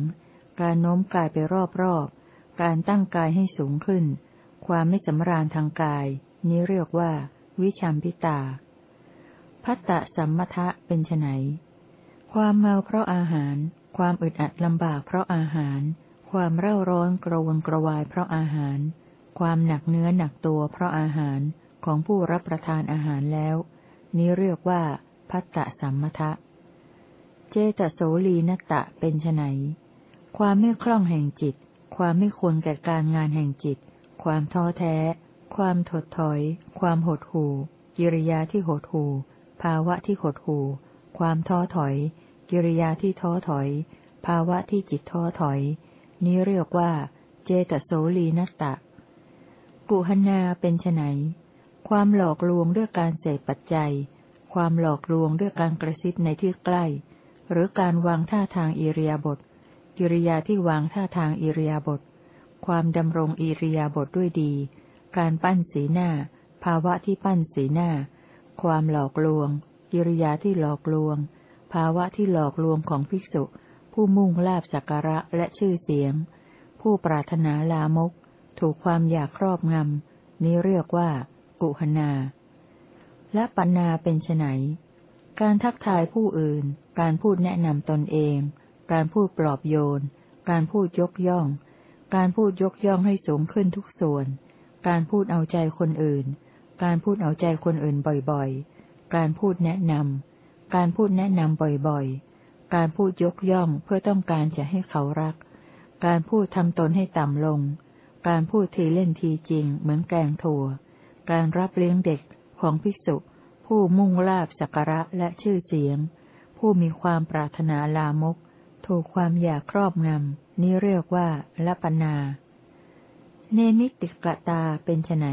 การโน้มกายไปรอบๆ การตั้งกายให้สูงขึ้น ความไม่สำราญทางกาย นี้เรียกว่า วิชามพิตา พัตตสัมมทะเป็นไนความเมาเพราะอาหาร ความอึดอัดลำบากเพราะอาหาร ความเร่าร้อนกระวนกระวายเพราะอาหาร ความหนักเนื้อหนักตัวเพราะอาหารของผู้รับประทานอาหารแล้ว นี้เรียกว่า พัตตสัมมทะ เจตโสลีนตะเป็นไนความไม่คล่องแห่งจิต ความไม่ควรแก่การงานแห่งจิต ความท้อแท้ ความถดถอย ความหดหู่ กิริยาที่หดหู่ ภาวะที่หดหู่ ความท้อถอย กิริยาที่ท้อถอย ภาวะที่จิตท้อถอย นี้เรียกว่า เจตโสลีนัตตะ กุหนาเป็นไนความหลอกลวงด้วยการเสพปัจจัย ความหลอกลวงด้วยการกระซิบในที่ใกล้ หรือการวางท่าทางอิริยาบถกิริยาที่วางท่าทางอิริยาบถความดำรงอิริยาบถด้วยดี การปั้นสีหน้า ภาวะที่ปั้นสีหน้า ความหลอกลวง กิริยาที่หลอกลวง ภาวะที่หลอกลวงของภิกษุ ผู้มุ่งลาบสักการะและชื่อเสียง ผู้ปรารถนาลามก ถูกความอยากครอบงำ นี้เรียกว่า กุหนา และปัญนาเป็นไนการทักทายผู้อื่น การพูดแนะนำตนเอง การพูดปลอบโยน การพูดยกย่อง การพูดยกย่องให้สูงขึ้นทุกส่วน การพูดเอาใจคนอื่น การพูดเอาใจคนอื่นบ่อยๆ การพูดแนะนำการพูดแนะนำบ่อยๆ การพูดยกย่องเพื่อต้องการจะให้เขารัก การพูดทำตนให้ต่ำลง การพูดทีเล่นทีจริง เหมือนแกงถั่ว การรับเลี้ยงเด็กของภิกษุ ผู้มุ่งลาบสักระและชื่อเสียง ผู้มีความปรารถนาลามก ถูกความอยากครอบงำ นี้เรียกว่าละปนา เนมิติกตาเป็นไน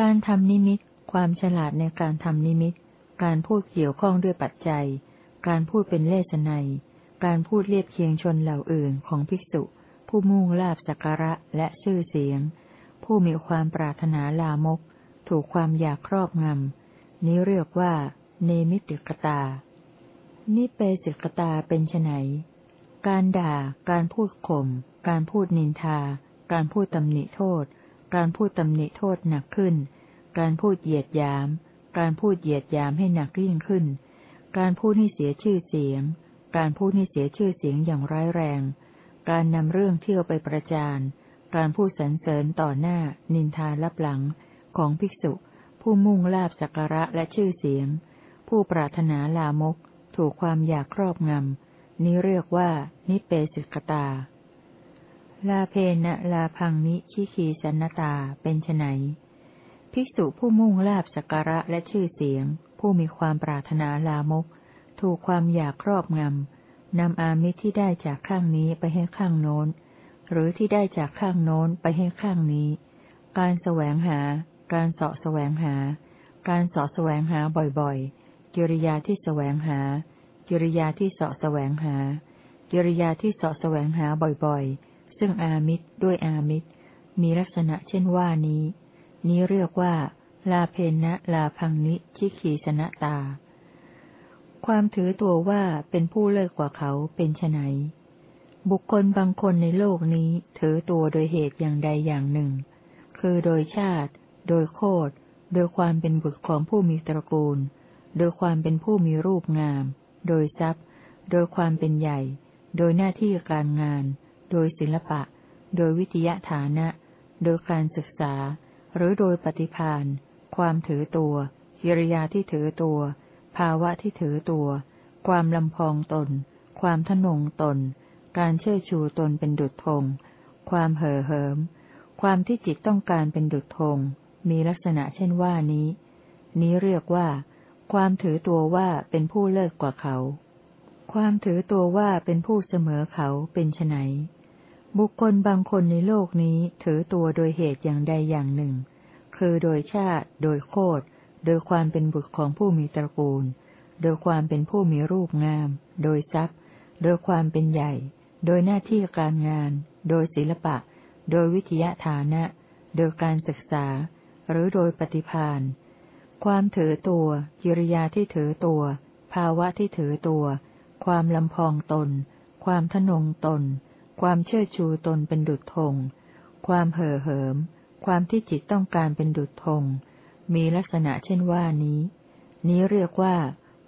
การทำนิมิต ความฉลาดในการทำนิมิต การพูดเกี่ยวข้องด้วยปัจจัย การพูดเป็นเลสนัย การพูดเรียบเคียงชนเหล่าอื่นของภิกษุ ผู้มุ่งลาบสักระและชื่อเสียง ผู้มีความปรารถนาลามก ถูกความอยากครอบงำ นี้เรียกว่า เนมิติกตา นิเปสิกตาเป็นไนการด่า การพูดข่ม การพูดนินทา การพูดตำหนิโทษ การพูดตำหนิโทษหนักขึ้น การพูดเหยียดยาม การพูดเหยียดยามให้หนักยิ่งขึ้น การพูดให้เสียชื่อเสียง การพูดให้เสียชื่อเสียงอย่างร้ายแรง การนำเรื่องเที่ยวไปประจาน การพูดสรรเสริญต่อหน้า นินทาลับหลัง ของภิกษุ ผู้มุ่งลาบสักการะและชื่อเสียง ผู้ปรารถนาลามก ถูกความอยากครอบงำ นี้เรียกว่า นิเปสิกตา ลาเพนะลาพังนิชิคีสันนตาเป็นไนภิกษุผู้มุ่งลาบสักการะและชื่อเสียง ผู้มีความปรารถนาลามก ถูกความอยากครอบงำ นำอามิตรที่ได้จากข้างนี้ไปให้ข้างโน้น หรือที่ได้จากข้างโน้นไปให้ข้างนี้ การแสวงหา การเสาะแสวงหา การเสาะแสวงหาบ่อยๆ กิริยาที่แสวงหา กิริยาที่เสาะแสวงหา กิริยาที่เสาะแสวงหาบ่อยๆ ซึ่งอามิตรด้วยอามิตร มีลักษณะเช่นว่านี้ นี้เรียกว่า ลาเพนะลาพังนิชิขีสนะตา ความถือตัวว่าเป็นผู้เลิกกว่าเขาเป็นไนบุคคลบางคนในโลกนี้ถือตัวโดยเหตุอย่างใดอย่างหนึ่ง คือโดยชาติ โดยโคดโดยความเป็นบุตรของผู้มีตระกูล โดยความเป็นผู้มีรูปงาม โดยทรัพย์ โดยความเป็นใหญ่ โดยหน้าที่การงาน โดยศิลปะ โดยวิทยาฐานะ โดยการศึกษา หรือโดยปฏิพาน ความถือตัว กิริยาที่ถือตัว ภาวะที่ถือตัว ความลำพองตน ความทนงตน การเชิดชูตนเป็นดุจธง ความเห่อเหิม ความที่จิตต้องการเป็นดุจธง มีลักษณะเช่นว่านี้ นี้เรียกว่า ความถือตัวว่าเป็นผู้เลิศกว่าเขา ความถือตัวว่าเป็นผู้เสมอเขาเป็นไนบุคคลบางคนในโลกนี้ถือตัวโดยเหตุอย่างใดอย่างหนึ่ง คือโดยชาติ โดยโคดโดยความเป็นบุตรของผู้มีตระกูล โดยความเป็นผู้มีรูปงาม โดยทรัพย์ โดยความเป็นใหญ่ โดยหน้าที่การงาน โดยศิลปะ โดยวิทยาฐานะ โดยการศึกษา หรือโดยปฏิพานความถือตัว กิริยาที่ถือตัว ภาวะที่ถือตัว ความลำพองตน ความทนงตน ความเชิดชูตนเป็นดุจธง ความเห่อเหิม ความที่จิตต้องการเป็นดุจธง มีลักษณะเช่นว่านี้ นี้เรียกว่า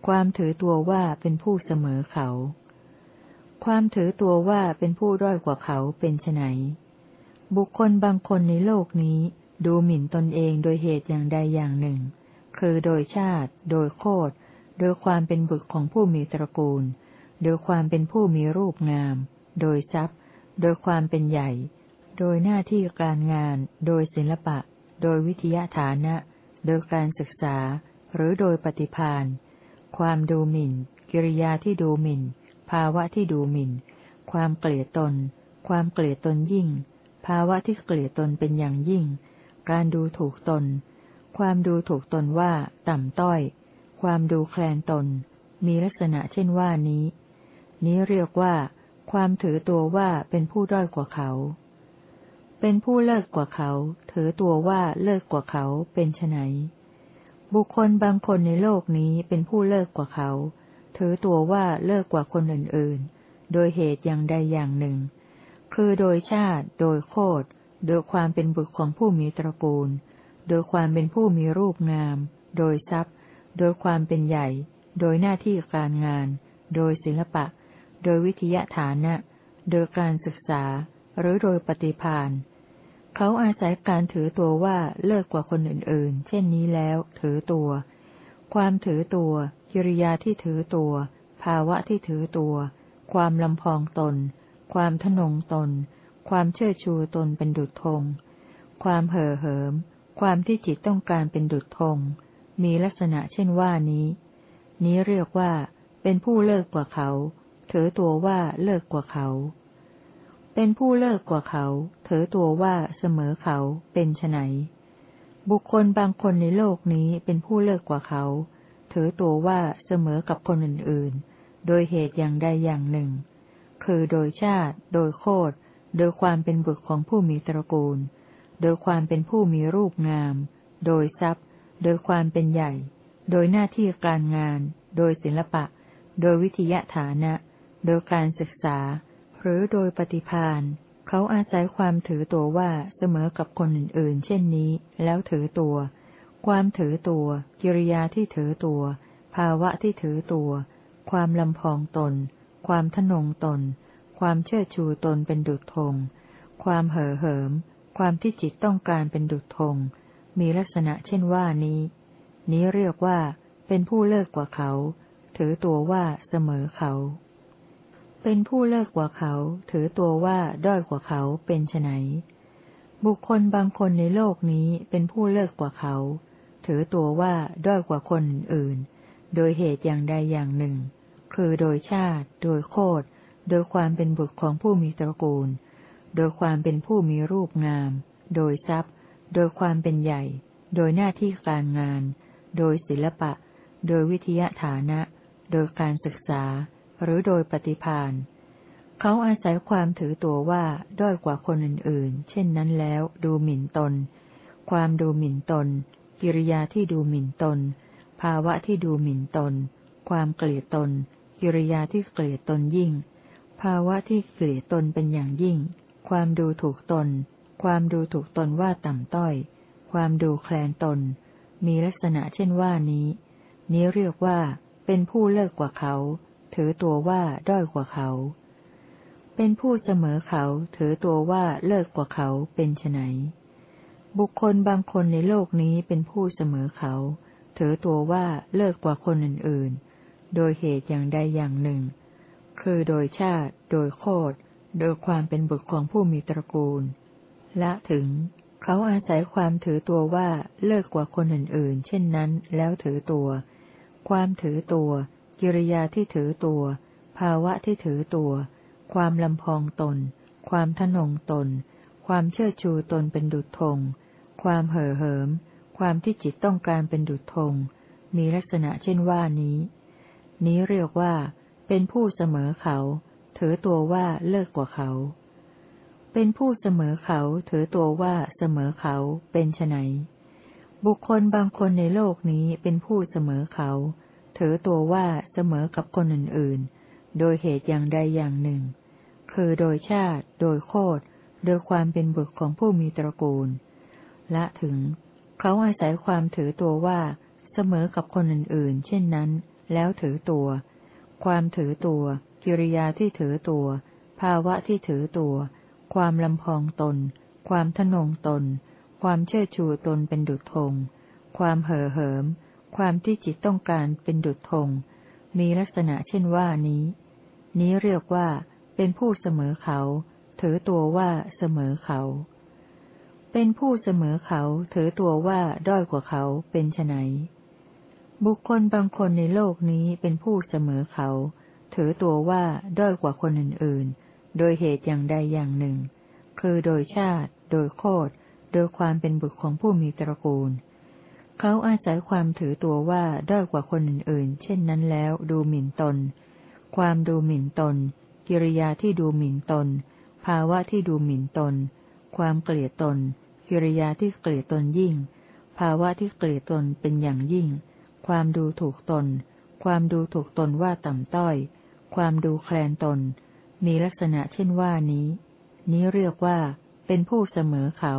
ความถือตัวว่าเป็นผู้เสมอเขา ความถือตัวว่าเป็นผู้ด้อยกว่าเขาเป็นไนบุคคลบางคนในโลกนี้ ดูหมิ่นตนเองโดยเหตุอย่างใดอย่างหนึ่ง คือโดยชาติ โดยโคดโดยความเป็นบุตรของผู้มีตระกูล โดยความเป็นผู้มีรูปงาม โดยทรัพย์ โดยความเป็นใหญ่ โดยหน้าที่การงาน โดยศิลปะ โดยวิทยาฐานะ โดยการศึกษา หรือโดยปฏิพานความดูหมิ่น กิริยาที่ดูหมิ่น ภาวะที่ดูหมิ่น ความเกลียดตน ความเกลียดตนยิ่ง ภาวะที่เกลียดตนเป็นอย่างยิ่ง การดูถูกตน ความดูถูกตนว่า ต่ำต้อย ความดูแคลนตน มีลักษณะเช่นว่านี้ นี้เรียกว่า ความถือตัวว่าเป็นผู้ด้อยกว่าเขา เป็นผู้เลิศกว่าเขา ถือตัวว่าเลิศกว่าเขาเป็นไนบุคคลบางคนในโลกนี้เป็นผู้เลิศกว่าเขา ถือตัวว่าเลิศกว่าคนอื่นๆ โดยเหตุอย่างใดอย่างหนึ่ง คือโดยชาติ โดยโคดโดยความเป็นบุตรของผู้มีตระกูล โดยความเป็นผู้มีรูปงาม โดยทรัพย์ โดยความเป็นใหญ่ โดยหน้าที่การงาน โดยศิลปะ โดยวิทยาฐานะ โดยการศึกษา หรือโดยปฏิพาน เขาอาศัยการถือตัวว่าเลิศกว่าคนอื่นๆ เช่นนี้แล้ว ถือตัว ความถือตัว กิริยาที่ถือตัว ภาวะที่ถือตัว ความลำพองตน ความทนงตน ความเชื่อชูตนเป็นดุจธง ความเห่อเหิม ความที่จิตต้องการเป็นดุจธง มีลักษณะเช่นว่านี้ นี้เรียกว่า เป็นผู้เลิศกว่าเขา ถือตัวว่าเลิศกว่าเขา เป็นผู้เลิกกว่าเขา เถือตัวว่าเสมอเขาเป็นไนบุคคลบางคนในโลกนี้เป็นผู้เลิกกว่าเขา เถือตัวว่าเสมอกับคนอื่นๆ โดยเหตุอย่างใดอย่างหนึ่ง คือโดยชาติ โดยโคดโดยความเป็นบุตรของผู้มีตระกูล โดยความเป็นผู้มีรูปงาม โดยทรัพย์ โดยความเป็นใหญ่ โดยหน้าที่การงาน โดยศิลปะ โดยวิทยาฐานะ โดยการศึกษา หรือโดยปฏิพานเขาอาศัยความถือตัวว่าเสมอกับคนอื่นๆ เช่นนี้ แล้วถือตัว ความถือตัว กิริยาที่ถือตัว ภาวะที่ถือตัว ความลำพองตน ความทนงตน ความเชื่อชูตนเป็นดุจธง ความเห่อเหิม ความที่จิตต้องการเป็นดุจธง มีลักษณะเช่นว่านี้ นี้เรียกว่า เป็นผู้เลิกกว่าเขา ถือตัวว่าเสมอเขา เป็นผู้เลิกกว่าเขา ถือตัวว่าด้อยกว่าเขาเป็นไนบุคคลบางคนในโลกนี้เป็นผู้เลิกกว่าเขา ถือตัวว่าด้อยกว่าคนอื่น โดยเหตุอย่างใดอย่างหนึ่ง คือโดยชาติ โดยโคดโดยความเป็นบุตรของผู้มีตระกูล โดยความเป็นผู้มีรูปงาม โดยทรัพย์ โดยความเป็นใหญ่ โดยหน้าที่การงาน โดยศิลปะ โดยวิทยาฐานะ โดยการศึกษา หรือโดยปฏิพานเขาอาศัยความถือตัวว่าด้อยกว่าคนอื่นๆ เช่นนั้นแล้ว ดูหมิ่นตน ความดูหมิ่นตน กิริยาที่ดูหมิ่นตน ภาวะที่ดูหมิ่นตน ความเกลียดตน กิริยาที่เกลียดตนยิ่ง ภาวะที่เกลียดตนเป็นอย่างยิ่ง ความดูถูกตน ความดูถูกตนว่าต่ำต้อย ความดูแคลนตน มีลักษณะเช่นว่านี้ นี้เรียกว่าเป็นผู้เลิกกว่าเขา ถือตัวว่าด้อยกว่าเขา เป็นผู้เสมอเขาถือตัวว่าเลิกกว่าเขาเป็นไนบุคคลบางคนในโลกนี้เป็นผู้เสมอเขา ถือตัวว่าเลิกกว่าคนอื่นๆ โดยเหตุอย่างใดอย่างหนึ่ง คือโดยชาติ โดยโคดโดยความเป็นบุตรของผู้มีตระกูล และถึง เขาอาศัยความถือตัวว่าเลิกกว่าคนอื่นๆ เช่นนั้น แล้วถือตัว ความถือตัว กิริยาที่ถือตัว ภาวะที่ถือตัว ความลำพองตน ความทนงตน ความเชื่อชูตนเป็นดุจธง ความเห่อเหิม ความที่จิตต้องการเป็นดุจธง มีลักษณะเช่นว่านี้ นี้เรียกว่า เป็นผู้เสมอเขา ถือตัวว่าเลิกกว่าเขา เป็นผู้เสมอเขา ถือตัวว่าเสมอเขา เป็นไนบุคคลบางคนในโลกนี้เป็นผู้เสมอเขา ถือตัวว่าเสมอกับคนอื่นๆ โดยเหตุอย่างใดอย่างหนึ่ง คือโดยชาติ โดยโคดโดยความเป็นบุตรของผู้มีตระกูล ละถึง เขาอาศัยความถือตัวว่า เสมอกับคนอื่นๆ เช่นนั้น แล้วถือตัว ความถือตัว กิริยาที่ถือตัว ภาวะที่ถือตัว ความลำพองตน ความทนงตน ความเชื่อชูตนเป็นดุจธง ความเห่อเหิม ความที่จิตต้องการเป็นดุจธง มีลักษณะเช่นว่านี้ นี้เรียกว่า เป็นผู้เสมอเขา ถือตัวว่าเสมอเขา เป็นผู้เสมอเขา ถือตัวว่าด้อยกว่าเขาเป็นไนบุคคลบางคนในโลกนี้เป็นผู้เสมอเขา ถือตัวว่าด้อยกว่าคนอื่นๆ โดยเหตุอย่างใดอย่างหนึ่ง คือโดยชาติ โดยโคดโดยความเป็นบุตรของผู้มีตระกูล เขาอาศัยความถือตัวว่าด้อยกว่าคนอื่นๆ เช่นนั้นแล้วดูหมิ่นตน ความดูหมิ่นตน กิริยาที่ดูหมิ่นตน ภาวะที่ดูหมิ่นตน ความเกลียดตน กิริยาที่เกลียดตนยิ่ง ภาวะที่เกลียดตนเป็นอย่างยิ่ง ความดูถูกตน ความดูถูกตนว่าต่ำต้อย ความดูแคลนตน มีลักษณะเช่นว่านี้ นี้เรียกว่าเป็นผู้เสมอเขา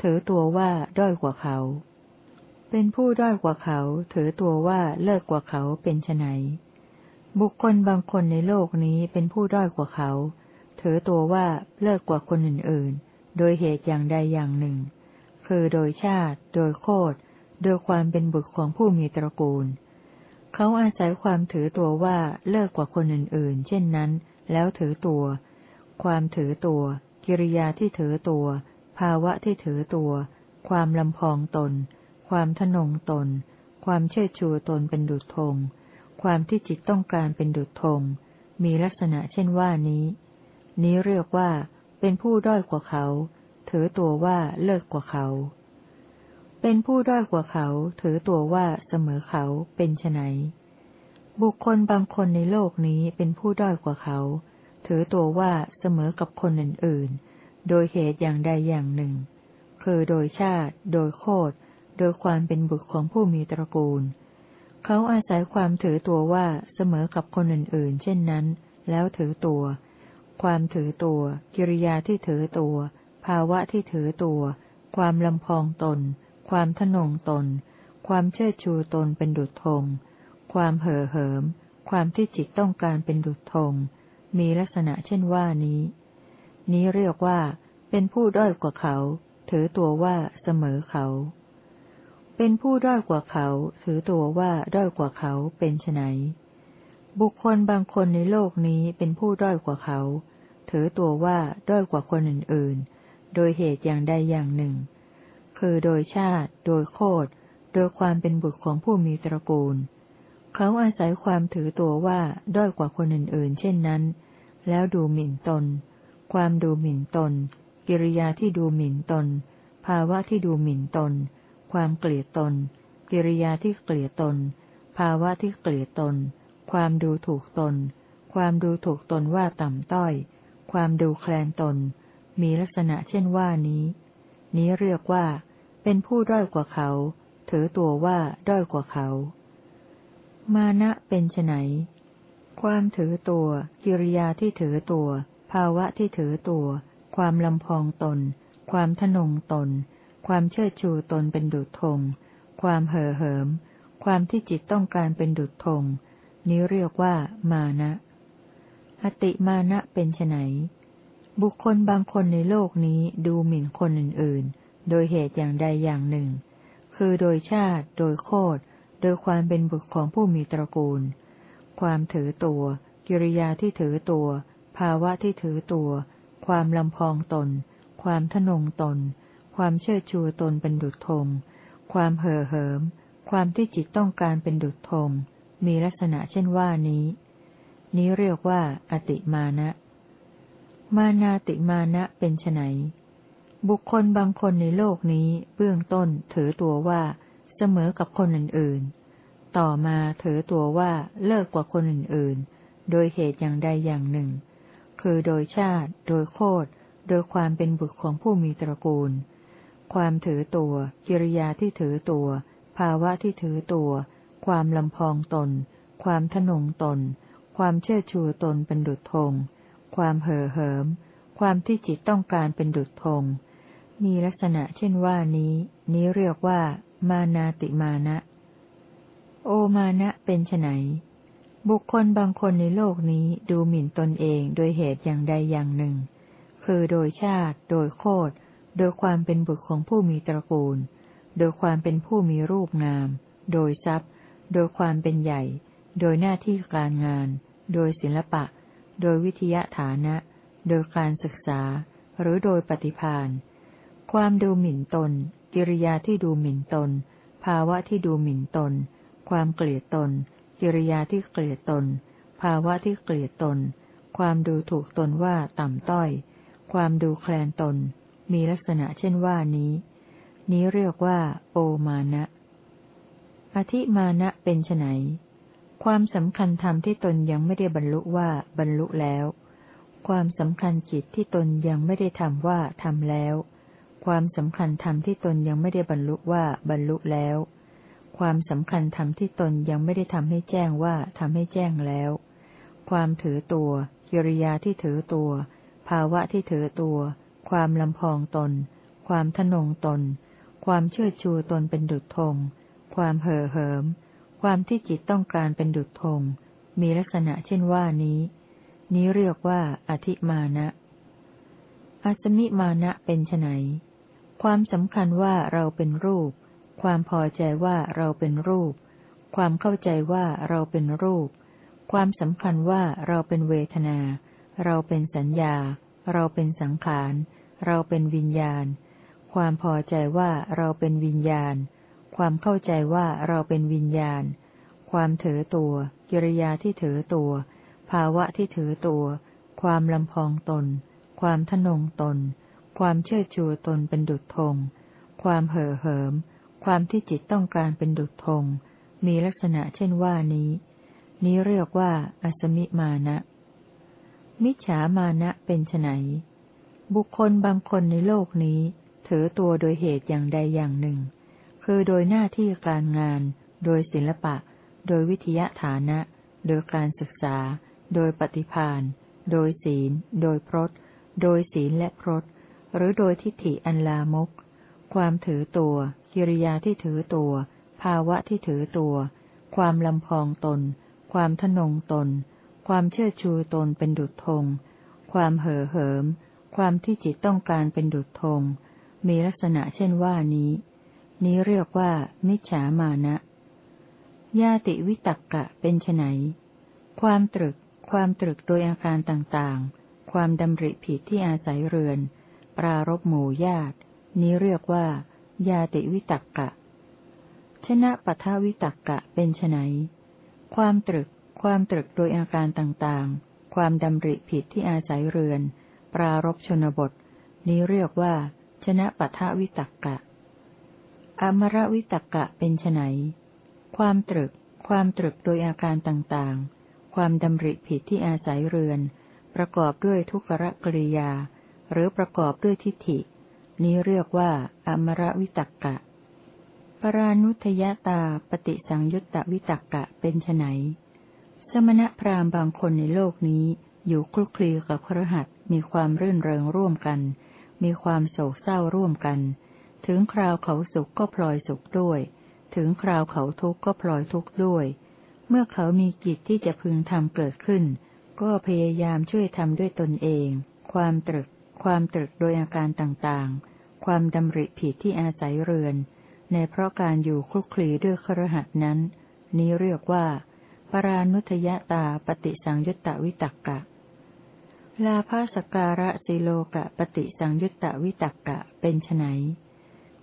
ถือตัวว่าด้อยกว่าเขา เป็นผู้ด้อยกว่าเขาถือตัวว่าเลิกกว่าเขาเป็นไนบุคคลบางคนในโลกนี้เป็นผู้ด้อยกว่าเขา ถือตัวว่าเลิกกว่าคนอื่นๆ โดยเหตุอย่างใดอย่างหนึ่ง คือโดยชาติ โดยโคดโดยความเป็นบุตรของผู้มีตระกูล เขาอาศัยความถือตัวว่าเลิกกว่าคนอื่นๆ เช่นนั้น แล้วถือตัว ความถือตัว กิริยาที่ถือตัว ภาวะที่ถือตัว ความลำพองตน ความทนงตน ความเชื่อชูตนเป็นดุจธง ความที่จิตต้องการเป็นดุจธง มีลักษณะเช่นว่านี้ นี้เรียกว่า เป็นผู้ด้อยกว่าเขา ถือตัวว่าเลิกกว่าเขา เป็นผู้ด้อยกว่าเขา ถือตัวว่าเสมอเขาเป็นไนบุคคลบางคนในโลกนี้เป็นผู้ด้อยกว่าเขา ถือตัวว่าเสมอกับคนอื่นๆ โดยเหตุอย่างใดอย่างหนึ่ง คือโดยชาติ โดยโคด โดยความเป็นบุตรของผู้มีตระกูล เขาอาศัยความถือตัวว่าเสมอกับคนอื่นๆ เช่นนั้น แล้วถือตัว ความถือตัว กิริยาที่ถือตัว ภาวะที่ถือตัว ความลำพองตน ความทนงตน ความเชิดชูตนเป็นดุจธง ความเห่อเหิม ความที่จิตต้องการเป็นดุจธง มีลักษณะเช่นว่านี้ นี้เรียกว่า เป็นผู้ด้อยกว่าเขา ถือตัวว่าเสมอเขา เป็นผู้ด้อยกว่าเขาถือตัวว่าด้อยกว่าเขาเป็นไนบุคคลบางคนในโลกนี้เป็นผู้ด้อยกว่าเขา ถือตัวว่าด้อยกว่าคนอื่นๆ โดยเหตุอย่างใดอย่างหนึ่ง คือโดยชาติ โดยโคดโดยความเป็นบุตรของผู้มีตระกูล เขาอาศัยความถือตัวว่าด้อยกว่าคนอื่นๆ เช่นนั้น แล้วดูหมิ่นตน ความดูหมิ่นตน กิริยาที่ดูหมิ่นตน ภาวะที่ดูหมิ่นตน ความเกลียดตน กิริยาที่เกลียดตน ภาวะที่เกลียดตน ความดูถูกตน ความดูถูกตนว่าต่ำต้อย ความดูแคลนตน มีลักษณะเช่นว่านี้ นี้เรียกว่า เป็นผู้ด้อยกว่าเขา ถือตัวว่าด้อยกว่าเขา มานะเป็นไนความถือตัว กิริยาที่ถือตัว ภาวะที่ถือตัว ความลำพองตน ความทนงตน ความเชิดชูตนเป็นดุจธง ความเห่อเหิม ความที่จิตต้องการเป็นดุจธง นี้เรียกว่า มานะอติมานะเป็นไนบุคคลบางคนในโลกนี้ดูหมิ่นคนอื่นๆ โดยเหตุอย่างใดอย่างหนึ่ง คือโดยชาติ โดยโคดโดยความเป็นบุตรของผู้มีตระกูล ความถือตัว กิริยาที่ถือตัว ภาวะที่ถือตัว ความลำพองตน ความทนงตน ความเชิดชูตนเป็นดุจธง ความเห่อเหิม ความที่จิตต้องการเป็นดุจธง มีลักษณะเช่นว่านี้ นี้เรียกว่า อติมานะ มานาติมานะเป็นไนบุคคลบางคนในโลกนี้เบื้องต้นถือตัวว่า เสมอกับคนอื่นๆ ต่อมาถือตัวว่าเลิกกว่าคนอื่นๆ โดยเหตุอย่างใดอย่างหนึ่ง คือโดยชาติ โดยโคดโดยความเป็นบุตรของผู้มีตระกูล ความถือตัว กิริยาที่ถือตัว ภาวะที่ถือตัว ความลำพองตน ความทนงตน ความเชื่อชูตนเป็นดุจธง ความเห่อเหิม ความที่จิตต้องการเป็นดุจธง มีลักษณะเช่นว่านี้ นี้เรียกว่า มานาติมานะ โอมานะเป็นไนบุคคลบางคนในโลกนี้ดูหมิ่นตนเองโดยเหตุอย่างใดอย่างหนึ่ง คือโดยชาติ โดยโคด โดยความเป็นบุตรของผู้มีตระกูล โดยความเป็นผู้มีรูปงาม โดยทรัพย์ โดยความเป็นใหญ่ โดยหน้าที่การงาน โดยศิลปะ โดยวิทยาฐานะ โดยการศึกษา หรือโดยปฏิพานความดูหมิ่นตน กิริยาที่ดูหมิ่นตน ภาวะที่ดูหมิ่นตน ความเกลียดตน กิริยาที่เกลียดตน ภาวะที่เกลียดตน ความดูถูกตนว่าต่ำต้อย ความดูแคลนตน มีลักษณะเช่นว่านี้ นี้เรียกว่า โอมานะ อธิมานะเป็นไนความสำคัญธรรมที่ตนยังไม่ได้บรรลุว่าบรรลุแล้ว ความสำคัญจิตที่ตนยังไม่ได้ทำว่าทำแล้ว ความสำคัญธรรมที่ตนยังไม่ได้บรรลุว่าบรรลุแล้ว ความสำคัญธรรมที่ตนยังไม่ได้ทำให้แจ้งว่าทำให้แจ้งแล้ว ความถือตัวกิริยาที่ถือตัว ภาวะที่ถือตัว ความลำพองตน ความทนงตน ความเชื่อชูตนเป็นดุจธง ความเห่อเหิม ความที่จิตต้องการเป็นดุจธง มีลักษณะเช่นว่านี้ นี้เรียกว่าอธิมานะอัสมิมานะเป็นไนความสำคัญว่าเราเป็นรูป ความพอใจว่าเราเป็นรูป ความเข้าใจว่าเราเป็นรูป ความสำคัญว่าเราเป็นเวทนา เราเป็นสัญญา เราเป็นสังขาร เราเป็นวิญญาณ ความพอใจว่าเราเป็นวิญญาณ ความเข้าใจว่าเราเป็นวิญญาณ ความถือตัว กิริยาที่ถือตัว ภาวะที่ถือตัว ความลำพองตน ความทนงตน ความเชื่อชูตนเป็นดุจธง ความเห่อเหิม ความที่จิตต้องการเป็นดุจธง มีลักษณะเช่นว่านี้ นี้เรียกว่า อสมิมานะ มิจฉามานะเป็นไน บุคคลบางคนในโลกนี้ ถือตัวโดยเหตุอย่างใดอย่างหนึ่ง คือโดยหน้าที่การงาน โดยศิลปะ โดยวิทยาฐานะ โดยการศึกษา โดยปฏิพานโดยศีล โดยพรตโดยศีลและพรตหรือโดยทิฏฐิอันลามก ความถือตัว กิริยาที่ถือตัว ภาวะที่ถือตัว ความลำพองตน ความทนงตน ความเชื่อชูตนเป็นดุจธง ความเห่อเหิม ความที่จิตต้องการเป็นดุจธงมีลักษณะเช่นว่านี้ นี้เรียกว่า มิจฉามานะ ญาติวิตักกะเป็นไนความตรึก ความตรึกโดยอาการต่างๆ ความดำริผิดที่อาศัยเรือน ปรารบหมู่ญาติ นี้เรียกว่า ญาติวิตักกะ ชนะปัทวิตักกะเป็นไนความตรึก ความตรึกโดยอาการต่างๆ ความดำริผิดที่อาศัยเรือน ปรารบชนบท นี้เรียกว่า ชนะปัทวิตักกะ อมรวิตักกะเป็นไนความตรึก ความตรึกโดยอาการต่างๆ ความดำริผิดที่อาศัยเรือน ประกอบด้วยทุกขกริยา หรือประกอบด้วยทิฏฐิ นี้เรียกว่า อมรวิตักกะ ปรานุทยตาปฏิสังยุตตวิตักกะเป็นไนสมณพราหมณ์บางคนในโลกนี้ อยู่คลุกคลีกับครหัสมีความรื่นเริงร่วมกัน มีความโศกเศร้าร่วมกัน ถึงคราวเขาสุขก็พลอยสุขด้วย ถึงคราวเขาทุกข์ก็พลอยทุกข์ด้วย เมื่อเขามีกิจที่จะพึงทำเกิดขึ้น ก็พยายามช่วยทำด้วยตนเอง ความตรึก ความตรึกโดยอาการต่างๆ ความดำริผิดที่อาศัยเรือน ในเพราะการอยู่คลุกคลีด้วยครหัสนั้น นี้เรียกว่าปรานุทยตาปฏิสังยุตตวิตักกะ ลาภสการะสิโลกะปฏิสังยุตตวิตักกะเป็นไน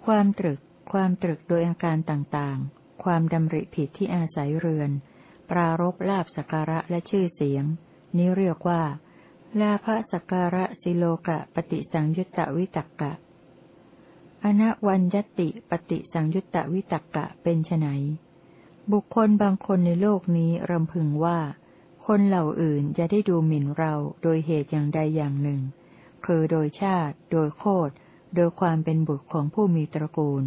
ความตรึก ความตรึกโดยอาการต่างๆ ความดำริผิดที่อาศัยเรือน ปรารบลาบสการะและชื่อเสียง นี้เรียกว่า ลาภสการะสิโลกะปฏิสังยุตตวิตักกะ อนวัญญติปฏิสังยุตตวิตักกะเป็นไนบุคคลบางคนในโลกนี้รำพึงว่า คนเหล่าอื่นจะได้ดูหมิ่นเราโดยเหตุอย่างใดอย่างหนึ่ง คือโดยชาติ โดยโคดโดยความเป็นบุตรของผู้มีตระกูล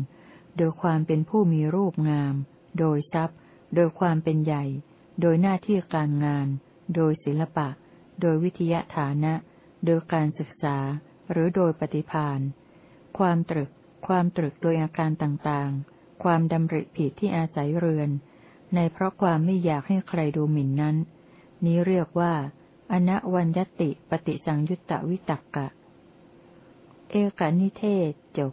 โดยความเป็นผู้มีรูปงาม โดยทรัพย์ โดยความเป็นใหญ่ โดยหน้าที่การงาน โดยศิลปะ โดยวิทยาฐานะ โดยการศึกษา หรือโดยปฏิพานความตรึก ความตรึกโดยอาการต่างๆ ความดำริผิดที่อาศัยเรือน ในเพราะความไม่อยากให้ใครดูหมิ่นนั้น นี้เรียกว่า อนวัญญติปฏิสังยุตตวิตักกะ เอกนิเทศจบ